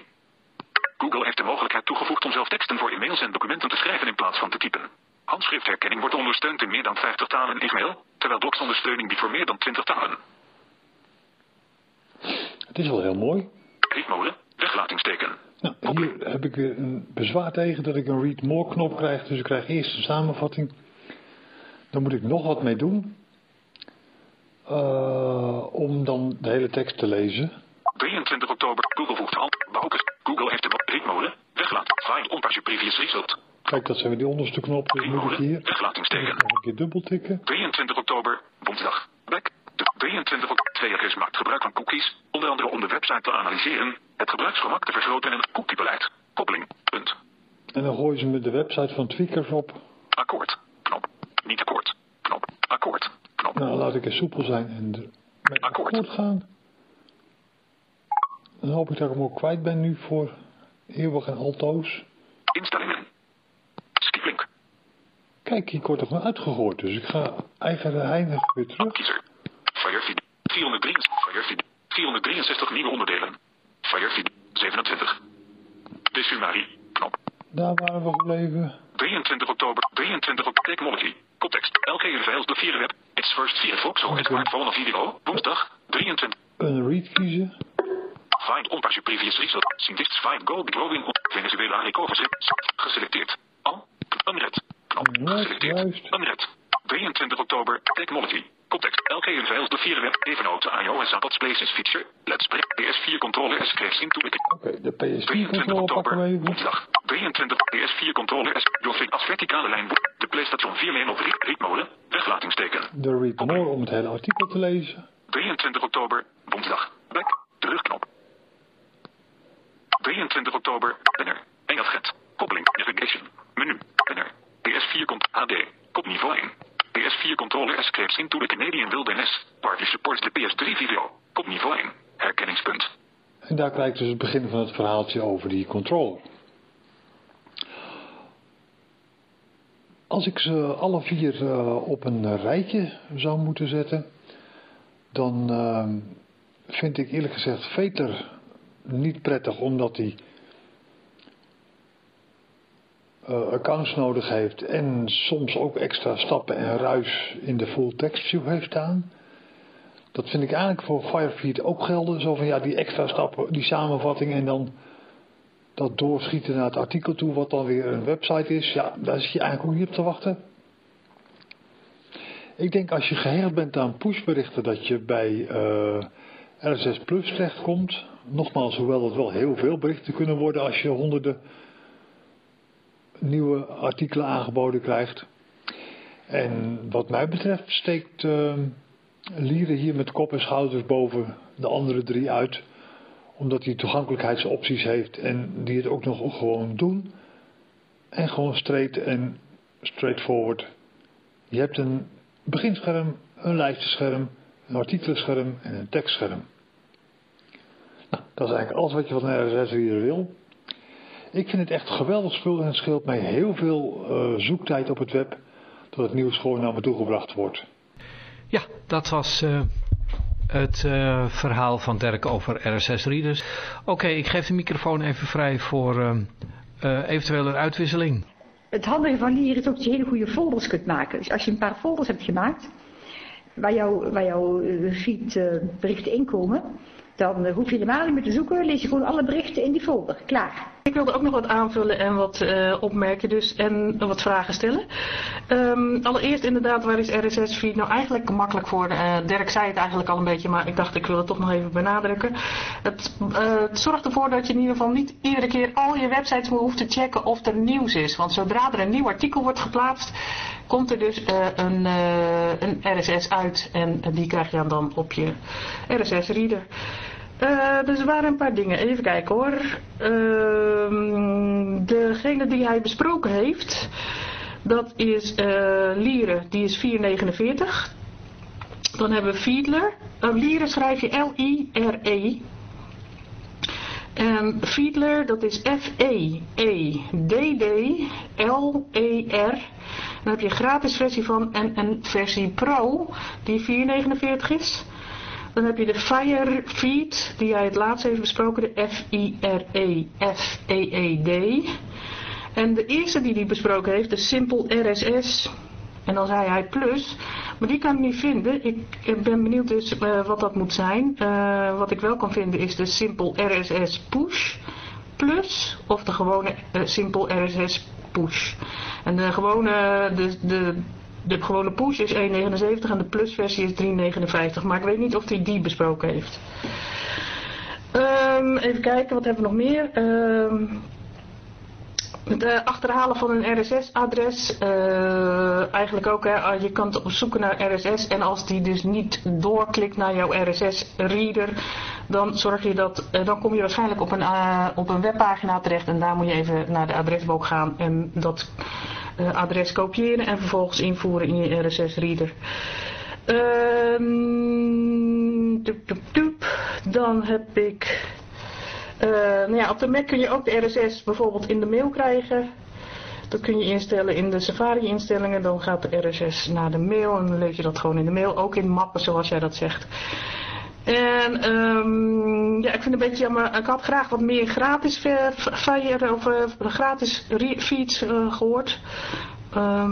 Google heeft de mogelijkheid toegevoegd om zelf teksten voor e-mails en documenten te schrijven in plaats van te typen. Handschriftherkenning wordt ondersteund in meer dan 50 talen in e-mail, terwijl Docs ondersteuning biedt voor meer dan 20 talen. Het is wel heel mooi. Rietmolen, weglatingsteken. Nou, hier heb ik weer een bezwaar tegen dat ik een read more knop krijg. Dus ik krijg eerst een samenvatting. Dan moet ik nog wat mee doen. Eh, om dan de hele tekst te lezen. 23 oktober, Google voegt hand, Bouwkes, Google heeft de mo- rietmolen, weg, Weglaat. Find onpasje previous result. Kijk, dat zijn weer die onderste knoppen. Dus moet ik hier Weglatingsteken. nog een keer dubbel tikken. 23 oktober, woensdag. Back. De 22 oktober. Tweeërs maakt gebruik van cookies, onder andere om de website te analyseren, het gebruiksgemak te vergroten en het cookiebeleid. Koppeling. Punt. En dan gooien ze me de website van Tweakers op. Akkoord. Knop. Niet akkoord. Knop. Akkoord. Knop. Nou, laat ik eens soepel zijn en met Akkoord. akkoord gaan. Dan hoop ik dat ik hem ook kwijt ben nu voor eeuwig en altoos. Instellingen. Skiplink. Kijk, hier wordt er gewoon uitgegooid. Dus ik ga eigenheilig weer terug. Kiezer. Firefeed. 463. Firefeed. 463 nieuwe onderdelen. Firefeed. 27. Decimari. Knop. Daar waren we gebleven. 23 oktober. 23 oktober. Technology. Context. LK files de vierde web. It's first Firefox on Oké. smartphone video. Woensdag. 23. Een read kiezen. Find onpasje previous result. Syntax find goal growing op Venezuela recovers. Geselecteerd. Al. Unread. Knop. Geselecteerd. Unread. 23 oktober. Technology. Context. LK in files de vierde web. Evennoten iOS Apples Places feature. Let's play PS4 controller as crash into the Oké, de 23 PS4-controle pakken oktober, we even. woensdag. 23 PS4 controller S. Joffing als verticale lijn. De PlayStation 4 lijn op rit, ritmolen. Weglatingsteken. De more om het hele artikel te lezen. 23 oktober, woensdag. Back. Terugknop. 23 oktober, banner. Engelget. Koppeling. Navigation. Menu. Banner. PS4 komt HD. Kopniveau 1. PS4 controller escapes into the Canadian wilderness. Partly supports de PS3 video. Kopniveau 1. Herkenningspunt. En daar krijg ik dus het begin van het verhaaltje over die controller. Als ik ze alle vier eh, op een rijtje zou moeten zetten, dan eh, vind ik eerlijk gezegd Veter niet prettig omdat hij eh, accounts nodig heeft en soms ook extra stappen en ruis in de full text view heeft staan. Dat vind ik eigenlijk voor Firefeed ook gelden. Zo van ja, die extra stappen, die samenvatting en dan dat doorschieten naar het artikel toe, wat dan weer een website is. Ja, daar zit je eigenlijk ook niet op te wachten. Ik denk als je gehecht bent aan pushberichten dat je bij eh, RSS Plus terechtkomt. Nogmaals, hoewel dat wel heel veel berichten kunnen worden als je honderden nieuwe artikelen aangeboden krijgt. En wat mij betreft steekt uh, Lieren hier met kop en schouders boven de andere drie uit. Omdat hij toegankelijkheidsopties heeft en die het ook nog gewoon doen. En gewoon straight en straightforward. Je hebt een beginscherm, een lijstenscherm, een artikelenscherm en een tekstscherm. Nou, dat is eigenlijk alles wat je van een RSS-reader wil. Ik vind het echt geweldig spul en het scheelt mij heel veel uh, zoektijd op het web dat het nieuws gewoon naar me toegebracht wordt. Ja, dat was uh, het uh, verhaal van Dirk over RSS-readers. Oké, okay, ik geef de microfoon even vrij voor uh, eventuele uitwisseling. Het handige van hier is ook dat je hele goede folders kunt maken. Dus als je een paar folders hebt gemaakt, waar, jou, waar jouw feed berichten inkomen, dan uh, hoef je helemaal niet meer te zoeken, lees je gewoon alle berichten in die folder. Klaar. Ik wilde ook nog wat aanvullen en wat uh, opmerken dus en wat vragen stellen. Um, allereerst inderdaad, waar is RSS feed nou eigenlijk makkelijk voor? Uh, Dirk zei het eigenlijk al een beetje, maar ik dacht ik wil het toch nog even benadrukken. Het, zorgt ervoor dat je in ieder geval niet iedere keer al je websites hoeft te checken of er nieuws is. Want zodra er een nieuw artikel wordt geplaatst, komt er dus een, een RSS uit en die krijg je dan op je RSS reader. Uh, dus er waren een paar dingen. Even kijken hoor. Uh, degene die hij besproken heeft, dat is uh, Lieren, die is 4,49. Dan hebben we Fiedler. Uh, Lieren schrijf je L-I-R-E. En Fiedler, dat is F-E-E-D-D-L-E-R. Dan heb je een gratis versie van en een versie Pro, die 4,49 is. Dan heb je de Fire Feed, die jij het laatst heeft besproken, de F-I-R-E-F-E-E-D. En de eerste die hij besproken heeft, de Simple RSS. En dan zei hij plus, maar die kan ik niet vinden. Ik, ben benieuwd dus uh, wat dat moet zijn. Uh, wat ik wel kan vinden is de Simple RSS Push Plus of de gewone uh, Simple RSS Push. En de gewone, de, de, de gewone push is 1,79 en de plusversie is 3,59. Maar ik weet niet of hij die besproken heeft. Um, even kijken, wat hebben we nog meer? Um, Het uh, achterhalen van een RSS-adres, uh, eigenlijk ook, hè, je kan zoeken naar RSS en als die dus niet doorklikt naar jouw RSS-reader, dan zorg je dat, uh, dan kom je waarschijnlijk op een, op een webpagina terecht en daar moet je even naar de adresboek gaan en dat adres kopiëren en vervolgens invoeren in je RSS-reader. Um, Dan heb ik... Uh, nou ja, op de Mac kun je ook de RSS bijvoorbeeld in de mail krijgen. Dat kun je instellen in de Safari instellingen. Dan gaat de RSS naar de mail en dan lees je dat gewoon in de mail. Ook in mappen zoals jij dat zegt. En um, ja, ik vind het een beetje jammer. Ik had graag wat meer gratis fire of uh, gratis feeds uh, gehoord. Uh,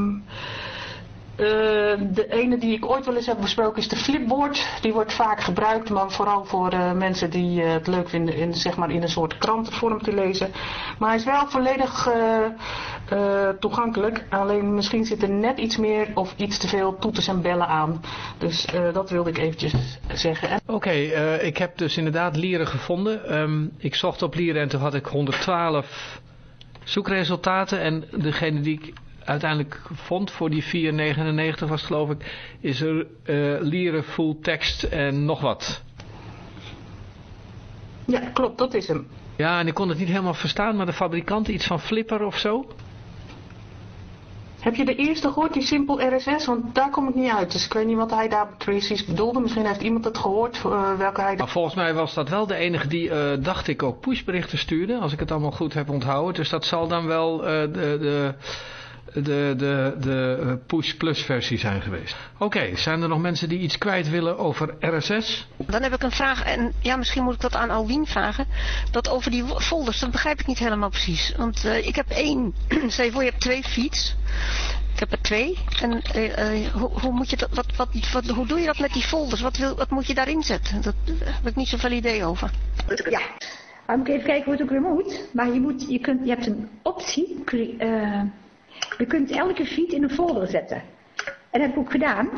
de ene die ik ooit wel eens heb besproken is de flipboard. Die wordt vaak gebruikt, maar vooral voor uh, mensen die uh, het leuk vinden in, zeg maar in een soort krantenvorm te lezen. Maar hij is wel volledig toegankelijk. Alleen misschien zit er net iets meer of iets te veel toeters en bellen aan. Dus dat wilde ik eventjes zeggen. Oké, ik heb dus inderdaad Lieren gevonden. Um, ik zocht op Lieren en toen had ik 112 zoekresultaten. En degene die ik uiteindelijk vond voor die 4,99 was geloof ik, is er uh, lieren full tekst en nog wat. Ja, klopt, dat is hem. Ja, en ik kon het niet helemaal verstaan, maar de fabrikant iets van Flipper of zo? Heb je de eerste gehoord, die Simple RSS? Want daar kom ik niet uit. Dus ik weet niet wat hij daar precies bedoelde. Misschien heeft iemand het gehoord, uh, welke hij... Maar volgens mij was dat wel de enige die, uh, dacht ik, ook pushberichten stuurde. Als ik het allemaal goed heb onthouden. Dus dat zal dan wel uh, de... de de, de, de Push Plus versie zijn geweest. Oké, zijn er nog mensen die iets kwijt willen over RSS? Dan heb ik een vraag, en ja, misschien moet ik dat aan Alwien vragen. Dat over die folders, dat begrijp ik niet helemaal precies. Want uh, ik heb één, stel voor je hebt twee feeds. Ik heb er twee. En uh, uh, hoe, hoe, moet je dat, wat, wat, wat, hoe doe je dat met die folders? Wat, wil, wat moet je daarin zetten? Daar heb ik niet zoveel idee over. Ja. Dan moet ik even kijken hoe het ook weer moet. Maar je, moet, je, kunt, je hebt een optie. Uh, je kunt elke feed in een folder zetten. En dat heb ik ook gedaan.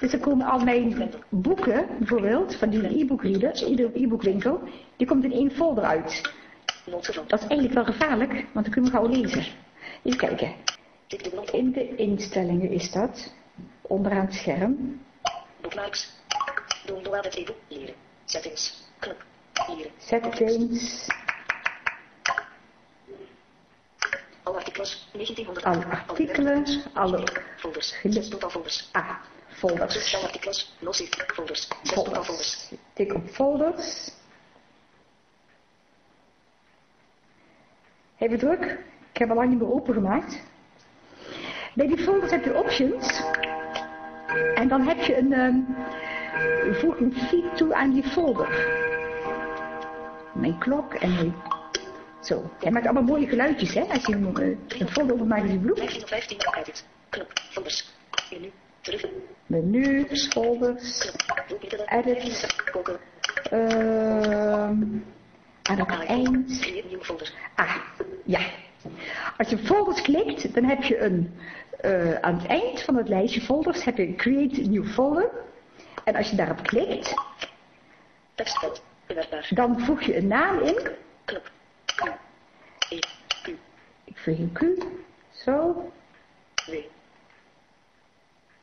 Dus er komen al mijn boeken, bijvoorbeeld, van die e-book reader, iedere e-bookwinkel, die komt in één folder uit. Dat is eigenlijk wel gevaarlijk, want dan kunnen we gauw lezen. Even kijken. In de instellingen is dat. Onderaan het scherm. Bookmarks. Download het e-book leren. Settings. Knop. Settings. Alle artikels, 1900 alle artikelen, alle folders, 6 totaal folders. Ah, folders. Sociale artikels, losse folders, 6 totaal folders. Tik op folders. Even druk. Ik heb al lang niet meer opengemaakt. Bij die folders heb je options. En dan heb je een, um, voeg een feed toe aan die folder. Mijn klok en mijn zo. Hij maakt allemaal mooie geluidjes, hè, als je hem uh, een folder opmaakt in je bloed. 15 of 15, edit. Knop, folders. Menu, terug. Menu, folders. Edit. Ehm aan het eind. Ah, ja. Als je folders klikt, dan heb je een, uh, aan het eind van het lijstje folders, heb je create new folder. En als je daarop klikt, dan voeg je een naam in. Knop. Ik vul een Q. Zo. W.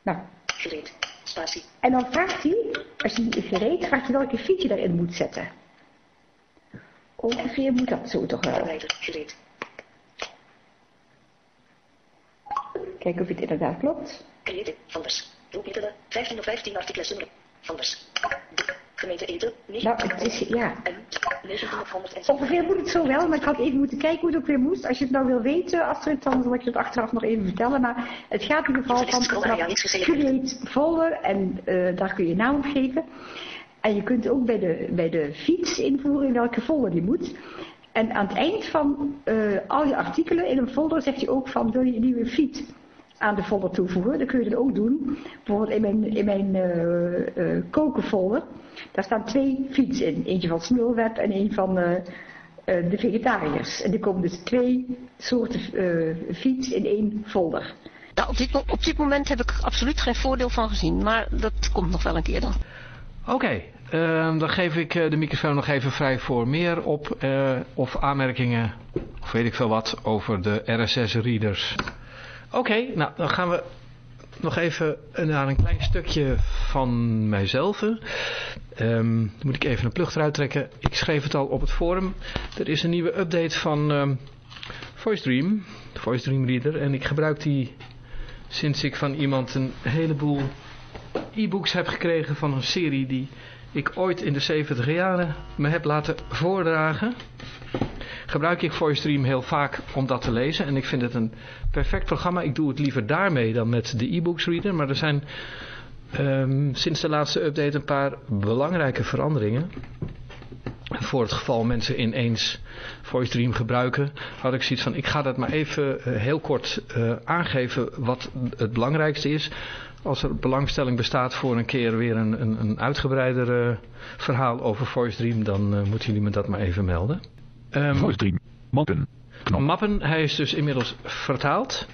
Nou. Gereed. Spatie. En dan vraagt hij, als je die gereed, vraagt hij welke fietsje daarin moet zetten. Ongeveer moet dat zo toch wel. Gereed. Kijken of het inderdaad klopt. Creëren. Folders. Doelmiddelen. 15 of 15 artikelen. Folders. Gemeente Ede. Nou, het is, ja. En 19 of 100 Ongeveer moet het zo wel, maar ik had even moeten kijken hoe het ook weer moest. Als je het nou wil weten, Astrid, dan zal ik je het achteraf nog even vertellen. Maar het gaat in ieder geval van create folder en uh, daar kun je naam op geven. En je kunt ook bij de, bij de fiets invoeren in welke folder die moet. En aan het eind van uh, al je artikelen in een folder zegt hij ook van wil je een nieuwe feed aan de folder toevoegen. Dan kun je dat ook doen. Bijvoorbeeld in mijn, in mijn uh, uh, kokenfolder. Daar staan twee feeds in. Eentje van Smulweb en een van uh, de vegetariërs. En er komen dus twee soorten feeds in één folder. Nou, op dit, op dit moment heb ik absoluut geen voordeel van gezien. Maar dat komt nog wel een keer dan. Oké, okay, Ehm, dan geef ik de microfoon nog even vrij voor meer op of aanmerkingen, of weet ik veel wat, over de RSS-readers. Oké, nou dan gaan we nog even naar een klein stukje van mijzelf. Um, moet ik even een plucht eruit trekken. Ik schreef het al op het forum. Er is een nieuwe update van um, VoiceDream, de VoiceDream Reader. En ik gebruik die sinds ik van iemand een heleboel e-books heb gekregen van een serie die ik ooit in de 70 jaren me heb laten voordragen gebruik ik VoiceStream heel vaak om dat te lezen. En ik vind het een perfect programma. Ik doe het liever daarmee dan met de e-books reader. Maar er zijn um, sinds de laatste update een paar belangrijke veranderingen. Voor het geval mensen ineens VoiceDream gebruiken, had ik zoiets van, ik ga dat maar even uh, heel kort uh, aangeven wat het belangrijkste is. Als er belangstelling bestaat voor een keer weer een, een, een uitgebreider uh, verhaal over VoiceDream, dan moeten jullie me dat maar even melden. Um, VoiceDream, mappen, knop. Mappen, hij is dus inmiddels vertaald.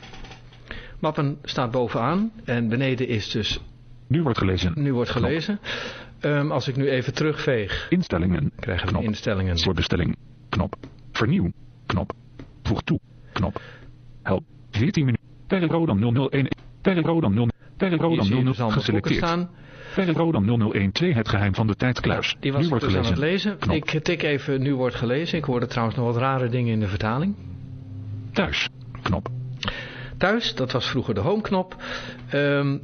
Mappen staat bovenaan en beneden is dus... Nu wordt gelezen. Nu wordt gelezen. Um, als ik nu even terugveeg... Instellingen. Krijgen we knop. instellingen. Soort bestelling. Knop. Vernieuw. Knop. Voeg toe. Knop. Help. 14 minuten. Telegram 001. Telegram 0. Telegram 00 geselecteerd. Staan. Telegram 0012 het geheim van de tijdkluis. Die was nu wordt dus gelezen. aan het lezen. Knop. Ik tik even nu wordt gelezen. Ik hoorde trouwens nog wat rare dingen in de vertaling. Thuis. Knop. Thuis, dat was vroeger de home knop. Um,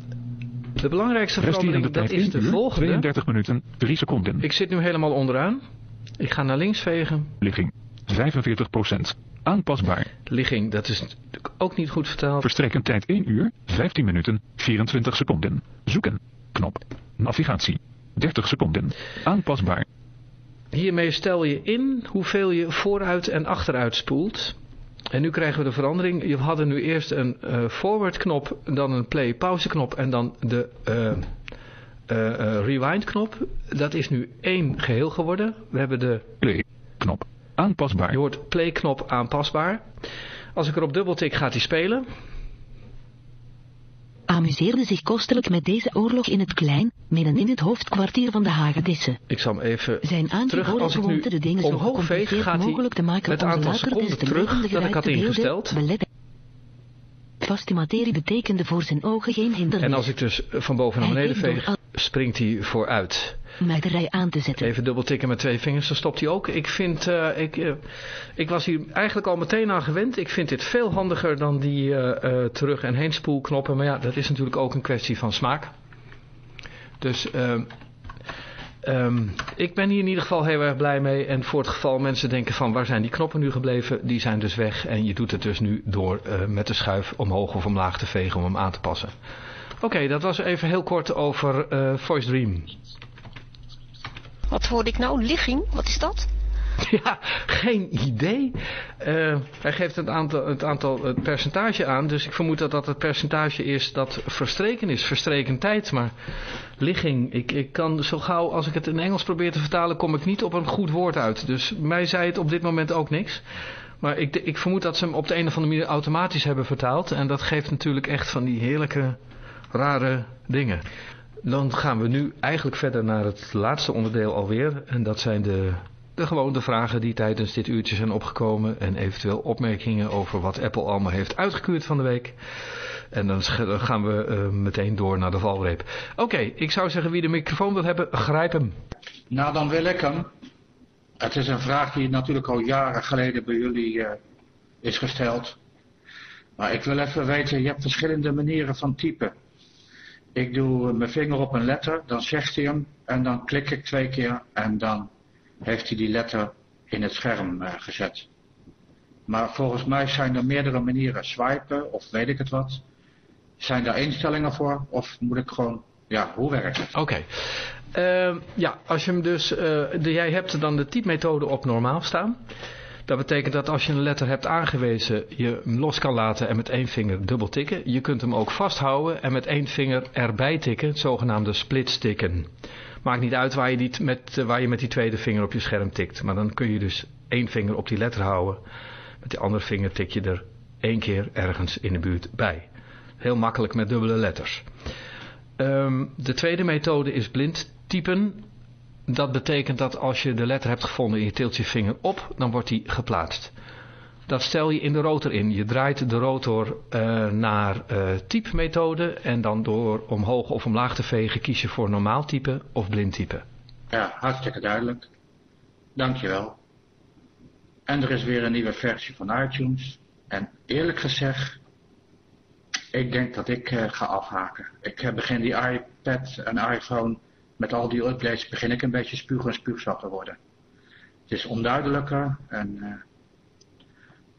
de belangrijkste verandering, dat is de volgende. 32 minuten, 3 seconden. Ik zit nu helemaal onderaan. Ik ga naar links vegen. Ligging, 45% Aanpasbaar. Ligging, dat is ook niet goed vertaald. Verstrekkend tijd 1 uur, 15 minuten, 24 seconden. Zoeken. Knop. Navigatie. 30 seconden. Aanpasbaar. Hiermee stel je in hoeveel je vooruit en achteruit spoelt. En nu krijgen we de verandering. Je hadden nu eerst een uh, forward knop, dan een play pauze knop en dan de uh, uh, rewind knop. Dat is nu één geheel geworden. We hebben de play knop aanpasbaar. Je hoort play knop aanpasbaar. Als ik erop dubbeltik gaat hij spelen amuseerde zich kostelijk met deze oorlog in het klein, midden in het hoofdkwartier van de Hagedissen. Ik zal hem even Zijn terug, als ik nu de dingen omhoog veeg, gaat mogelijk te maken het aantal seconden terug dat ik had ingesteld. Vaste materie betekende voor zijn ogen geen hindernis. En als ik dus van boven naar beneden veeg, springt hij vooruit muiterij aan te zetten. Even dubbeltikken met twee vingers, dan stopt hij ook. Ik vind, uh, ik, uh, ik was hier eigenlijk al meteen aan gewend. Ik vind dit veel handiger dan die uh, terug- en heenspoelknoppen. Maar ja, dat is natuurlijk ook een kwestie van smaak. Dus um, ik ben hier in ieder geval heel erg blij mee. En voor het geval mensen denken van waar zijn die knoppen nu gebleven? Die zijn dus weg. En je doet het dus nu door met de schuif omhoog of omlaag te vegen om hem aan te passen. Oké, dat was even heel kort over Voice Dream. Wat hoorde ik nou? Ligging? Wat is dat? Ja, geen idee. Uh, hij geeft het aantal, het aantal het percentage aan. Dus ik vermoed dat dat het percentage is dat verstreken is. Verstreken tijd. Maar ligging. Ik, ik kan zo gauw als ik het in Engels probeer te vertalen. Kom ik niet op een goed woord uit. Dus mij zei het op dit moment ook niks. Maar ik, ik vermoed dat ze hem op de een of andere manier automatisch hebben vertaald. En dat geeft natuurlijk echt van die heerlijke rare dingen. Dan gaan we nu eigenlijk verder naar het laatste onderdeel alweer. En dat zijn de, de gewone vragen die tijdens dit uurtje zijn opgekomen. En eventueel opmerkingen over wat Apple allemaal heeft uitgekeurd van de week. En dan gaan we uh, meteen door naar de valreep. Oké, ik zou zeggen wie de microfoon wil hebben, grijp hem. Nou, dan wil ik hem. Het is een vraag die natuurlijk al jaren geleden bij jullie uh, is gesteld. Maar ik wil even weten, je hebt verschillende manieren van typen. Ik doe mijn vinger op een letter, dan zegt hij hem en dan klik ik twee keer en dan heeft hij die letter in het scherm uh, gezet. Maar volgens mij zijn er meerdere manieren swipen of weet ik het wat. Zijn daar instellingen voor of moet ik gewoon, ja, hoe werkt het? Oké. Uh, ja, als je hem dus, de, jij hebt dan de typemethode op normaal staan. Dat betekent dat als je een letter hebt aangewezen, je hem los kan laten en met één vinger dubbel tikken. Je kunt hem ook vasthouden en met één vinger erbij tikken, het zogenaamde splitstikken. Maakt niet uit waar je, die met, waar je met die tweede vinger op je scherm tikt. Maar dan kun je dus één vinger op die letter houden. Met die andere vinger tik je er één keer ergens in de buurt bij. Heel makkelijk met dubbele letters. Um, de tweede methode is blind typen Dat betekent dat als je de letter hebt gevonden en je tilt je vinger op, dan wordt die geplaatst. Dat stel je in de rotor in. Je draait de rotor uh, naar uh, typemethode en dan door omhoog of omlaag te vegen kies je voor normaal type of blind type. Ja, hartstikke duidelijk. Dankjewel. En er is weer een nieuwe versie van iTunes. En eerlijk gezegd, ik denk dat ik uh, ga afhaken. Ik begin die iPad en iPhone, met al die updates begin ik een beetje spuug en spuugzat te worden. Het is onduidelijker en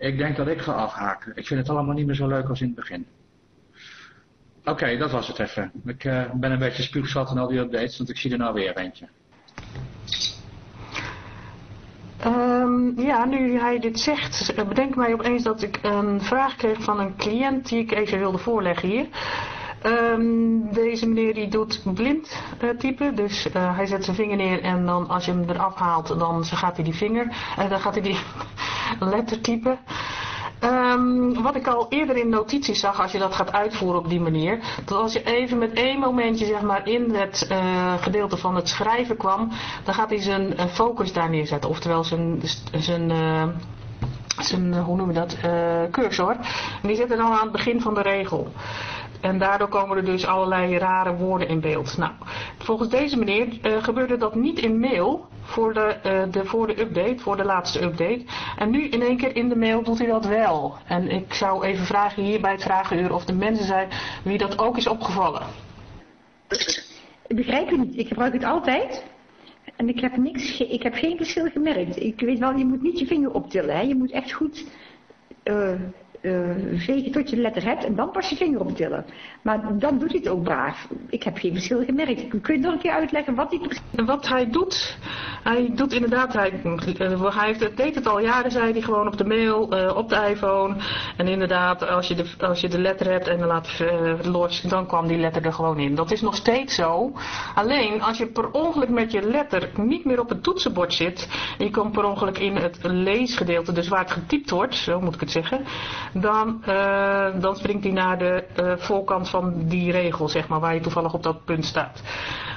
ik denk dat ik ga afhaken. Ik vind het allemaal niet meer zo leuk als in het begin. Oké, dat was het even. Ik uh, ben een beetje spuugzat in al die updates, want ik zie er nou weer eentje. Um, ja, nu hij dit zegt, bedenk mij opeens dat ik een vraag kreeg van een cliënt die ik even wilde voorleggen hier. Um, deze meneer die doet blind uh, typen, dus uh, hij zet zijn vinger neer en dan als je hem eraf haalt, dan gaat hij die vinger, en dan gaat hij die letter typen. Um, wat ik al eerder in notities zag, als je dat gaat uitvoeren op die manier, dat als je even met één momentje zeg maar in het uh, gedeelte van het schrijven kwam, dan gaat hij zijn uh, focus daar neerzetten, oftewel zijn, zijn, uh, zijn hoe noemen we dat, cursor. En die zit er dan aan het begin van de regel. En daardoor komen er dus allerlei rare woorden in beeld. Nou, volgens deze meneer uh, gebeurde dat niet in mail voor de, uh, de, voor de update, voor de laatste update. En nu in één keer in de mail doet hij dat wel. En ik zou even vragen hier bij het vragenuur of de mensen zijn wie dat ook is opgevallen. Ik begrijp het niet. Ik gebruik het altijd. En ik heb, niks, ik heb geen verschil gemerkt. Ik weet wel, je moet niet je vinger optillen. Hè. Je moet echt goed... Uh, uh, vegen tot je de letter hebt en dan pas je vinger op tillen. Maar dan doet hij het ook braaf. Ik heb geen verschil gemerkt. Kun je nog een keer uitleggen wat hij precies... Wat hij doet, hij doet inderdaad, hij, uh, hij heeft, deed het al jaren, zei hij gewoon op de mail, uh, op de iPhone. En inderdaad, als je de, als je de letter hebt en laat los, dan kwam die letter er gewoon in. Dat is nog steeds zo. Alleen, als je per ongeluk met je letter niet meer op het toetsenbord zit, en je komt per ongeluk in het leesgedeelte, dus waar het getypt wordt, zo moet ik het zeggen, dan, uh, dan springt hij naar de uh, voorkant van die regel, zeg maar, waar je toevallig op dat punt staat.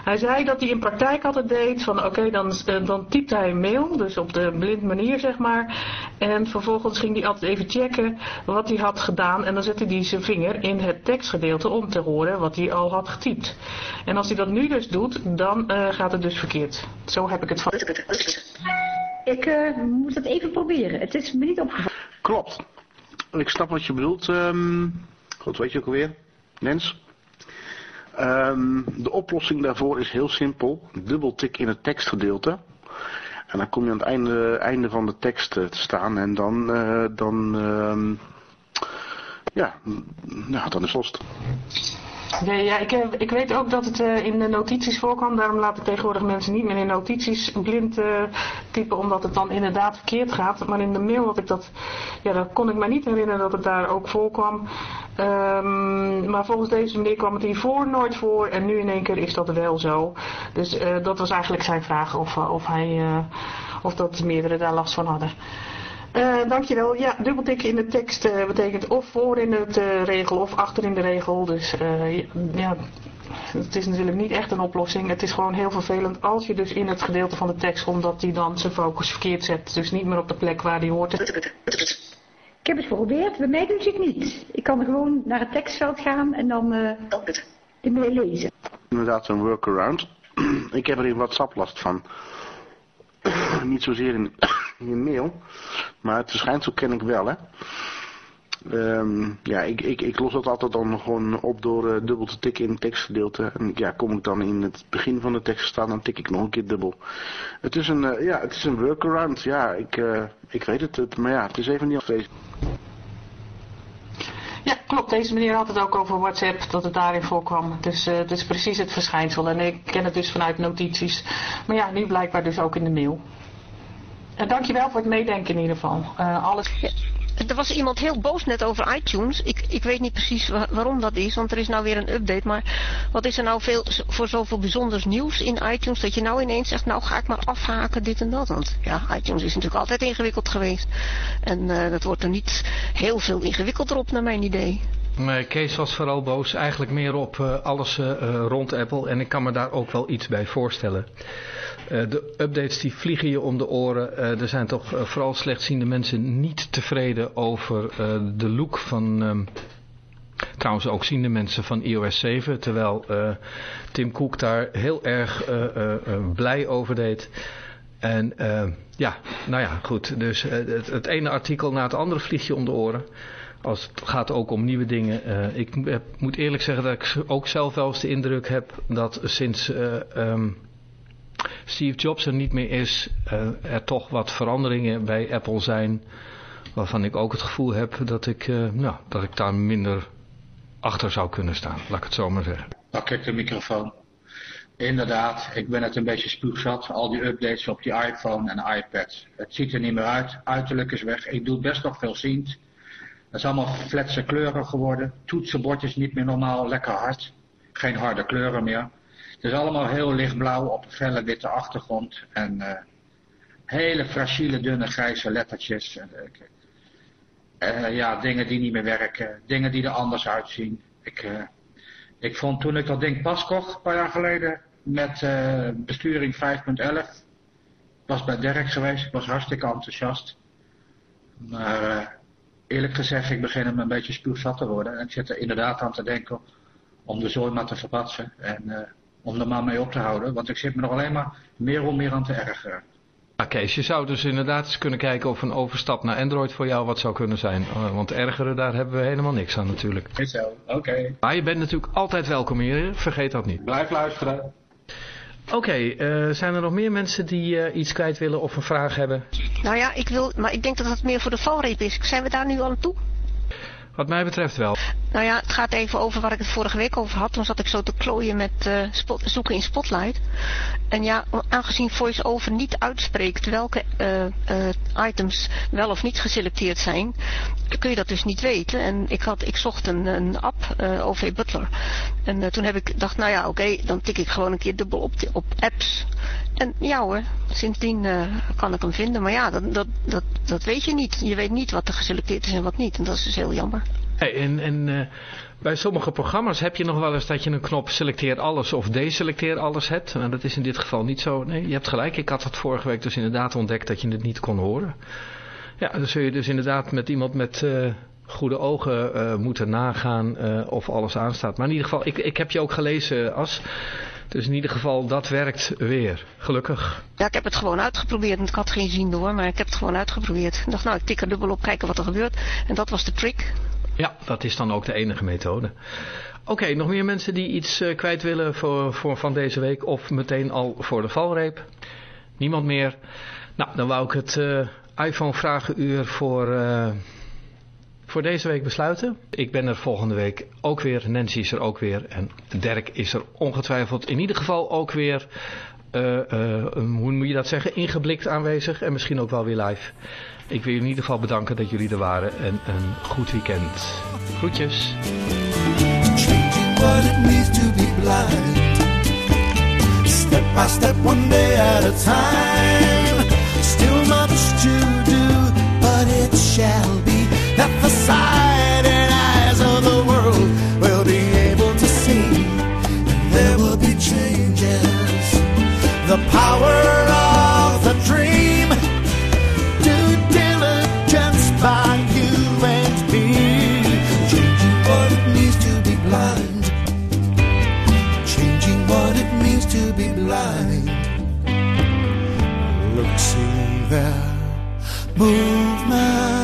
Hij zei dat hij in praktijk altijd deed van oké, okay, dan, uh, dan typt hij een mail, dus op de blind manier zeg maar. En vervolgens ging hij altijd even checken wat hij had gedaan en dan zette hij zijn vinger in het tekstgedeelte om te horen wat hij al had getypt. En als hij dat nu dus doet, dan gaat het dus verkeerd. Zo heb ik het van. Ik moet het even proberen. Het is me niet opgevallen. Klopt. Ik snap wat je bedoelt. Um, goed, weet je ook alweer? Nens? Um, de oplossing daarvoor is heel simpel. Dubbeltik in het tekstgedeelte. En dan kom je aan het einde, einde van de tekst te staan. En dan, uh, dan um, ja, nou, dan is het lost. Nee, ja, ik, ik weet ook dat het in de notities voorkwam. Daarom laten tegenwoordig mensen niet meer in notities blind typen, omdat het dan inderdaad verkeerd gaat. Maar in de mail had ik dat, ja, dat kon ik me niet herinneren dat het daar ook voorkwam. Um, maar volgens deze meneer kwam het hiervoor nooit voor en nu in één keer is dat wel zo. Dus uh, dat was eigenlijk zijn vraag of, of, hij, of dat meerdere daar last van hadden. Dankjewel. Ja, dubbeltikken in de tekst betekent of voor in de regel of achter in de regel. Dus ja, het is natuurlijk niet echt een oplossing. Het is gewoon heel vervelend als je dus in het gedeelte van de tekst komt dat hij dan zijn focus verkeerd zet. Dus niet meer op de plek waar hij hoort. Ik heb het geprobeerd. Bij mij doet het niet. Ik kan gewoon naar het tekstveld gaan en dan de mail lezen. Inderdaad een workaround. Ik heb er in WhatsApp last van. niet zozeer in, in je mail. Maar het verschijnsel ken ik wel, hè. Um, ja, ik, ik, ik los dat altijd dan gewoon op door uh, dubbel te tikken in het tekstgedeelte. En ja, kom ik dan in het begin van de tekst staan, dan tik ik nog een keer dubbel. Het is een, uh, ja, het is een workaround. Ja, ik, uh, ik weet het, het, maar ja, het is even niet afwezig. Ja, klopt. Deze meneer had het ook over WhatsApp, dat het daarin voorkwam. Dus uh, het is precies het verschijnsel. En ik ken het dus vanuit notities. Maar ja, nu blijkbaar dus ook in de mail. En dankjewel voor het meedenken in ieder geval. Uh, alles... Ja, er was iemand heel boos net over iTunes. Ik, ik weet niet precies wa waarom dat is, want er is nou weer een update. Maar wat is er nou veel, voor zoveel bijzonders nieuws in iTunes, dat je nou ineens zegt, nou ga ik maar afhaken, dit en dat. Want ja, iTunes is natuurlijk altijd ingewikkeld geweest. En uh, dat wordt er niet heel veel ingewikkelder op, naar mijn idee. Nee, Kees was vooral boos. Eigenlijk meer op uh, alles uh, rond Apple. En ik kan me daar ook wel iets bij voorstellen. De updates die vliegen je om de oren. er zijn toch vooral slechtziende mensen niet tevreden over de look van... Um, trouwens ook ziende mensen van iOS 7. Terwijl Tim Cook daar heel erg blij over deed. En ja, nou ja, goed. Dus het, het ene artikel na het andere vlieg je om de oren als het gaat ook om nieuwe dingen. Uh, ik moet eerlijk zeggen dat ik ook zelf wel eens de indruk heb dat sinds uh, um, Steve Jobs er niet meer is, uh, er toch wat veranderingen bij Apple zijn. Waarvan ik ook het gevoel heb dat ik, nou, dat ik daar minder achter zou kunnen staan. Laat ik het zo maar zeggen. Pak ik de microfoon. Inderdaad, ik ben het een beetje spuugzat. Al die updates op die iPhone en iPad. Het ziet er niet meer uit. Uiterlijk is weg. Ik doe best nog veel ziend. Het is allemaal fletse kleuren geworden. Toetsenbord is niet meer normaal, lekker hard. Geen harde kleuren meer. Het is allemaal heel lichtblauw op een felle witte achtergrond. En uh, hele fragiele dunne grijze lettertjes. Uh, ja, dingen die niet meer werken. Dingen die er anders uitzien. Ik, ik vond toen ik dat ding pas kocht, een paar jaar geleden, met besturing 5.11. Was bij Dirk geweest, was hartstikke enthousiast. Maar eerlijk gezegd, ik begin hem een beetje spuugzat te worden. En ik zit er inderdaad aan te denken om de zooi maar te verpatsen. En uh, om er maar mee op te houden. Want ik zit me nog alleen maar meer en meer aan te ergeren. Ja, Kees, je zou dus inderdaad eens kunnen kijken of een overstap naar Android voor jou wat zou kunnen zijn. Uh, want ergeren, daar hebben we helemaal niks aan natuurlijk. Is zo, oké. Okay. Maar je bent natuurlijk altijd welkom hier, vergeet dat niet. Blijf luisteren. Oké, uh, zijn er nog meer mensen die uh, iets kwijt willen of een vraag hebben? Nou ja, ik wil, maar ik denk dat het meer voor de valreep is. Zijn we daar nu aan toe? Wat mij betreft wel. Nou ja, het gaat even over waar ik het vorige week over had. Toen zat ik zo te klooien met uh, spot, zoeken in Spotlight. En ja, aangezien VoiceOver niet uitspreekt welke uh, uh, items wel of niet geselecteerd zijn, kun je dat dus niet weten. En ik, had, ik zocht een, een app, OV Butler. En toen heb ik dacht, nou ja, oké, dan tik ik gewoon een keer dubbel op, op apps. En ja hoor, sindsdien kan ik hem vinden. Maar ja, dat, dat, dat, dat weet je niet. Je weet niet wat er geselecteerd is en wat niet. En dat is dus heel jammer. Hey, en en uh, bij sommige programma's heb je nog wel eens dat je een knop selecteer alles of deselecteer alles hebt. Nou, dat is in dit geval niet zo. Nee, je hebt gelijk. Ik had het vorige week dus inderdaad ontdekt dat je het niet kon horen. Ja, dan zul je dus inderdaad met iemand met uh, goede ogen moeten nagaan of alles aanstaat. Maar in ieder geval, ik, ik heb je ook gelezen, As. Dus in ieder geval, dat werkt weer. Gelukkig. Ja, ik heb het gewoon uitgeprobeerd. Ik had geen zin door, maar ik heb het gewoon uitgeprobeerd. Ik dacht, nou, ik tik er dubbel op, kijken wat er gebeurt. En dat was de trick. Ja, dat is dan ook de enige methode. Oké, okay, nog meer mensen die iets uh, kwijt willen voor, voor van deze week of meteen al voor de valreep? Niemand meer? Nou, dan wou ik het uh, iPhone vragenuur voor, uh, voor deze week besluiten. Ik ben er volgende week ook weer, Nancy is er ook weer en Dirk is er ongetwijfeld in ieder geval ook weer, hoe moet je dat zeggen, ingeblikt aanwezig en misschien ook wel weer live. Ik wil in ieder geval bedanken dat jullie er waren en een goed weekend. Groetjes. time. Still much to do, but it shall sight and eyes of the world will be able to see. And there will be changes. The power of the dream. Due diligence by you and me. Changing what it means to be blind. Changing what it means to be blind. Look, see there, movement.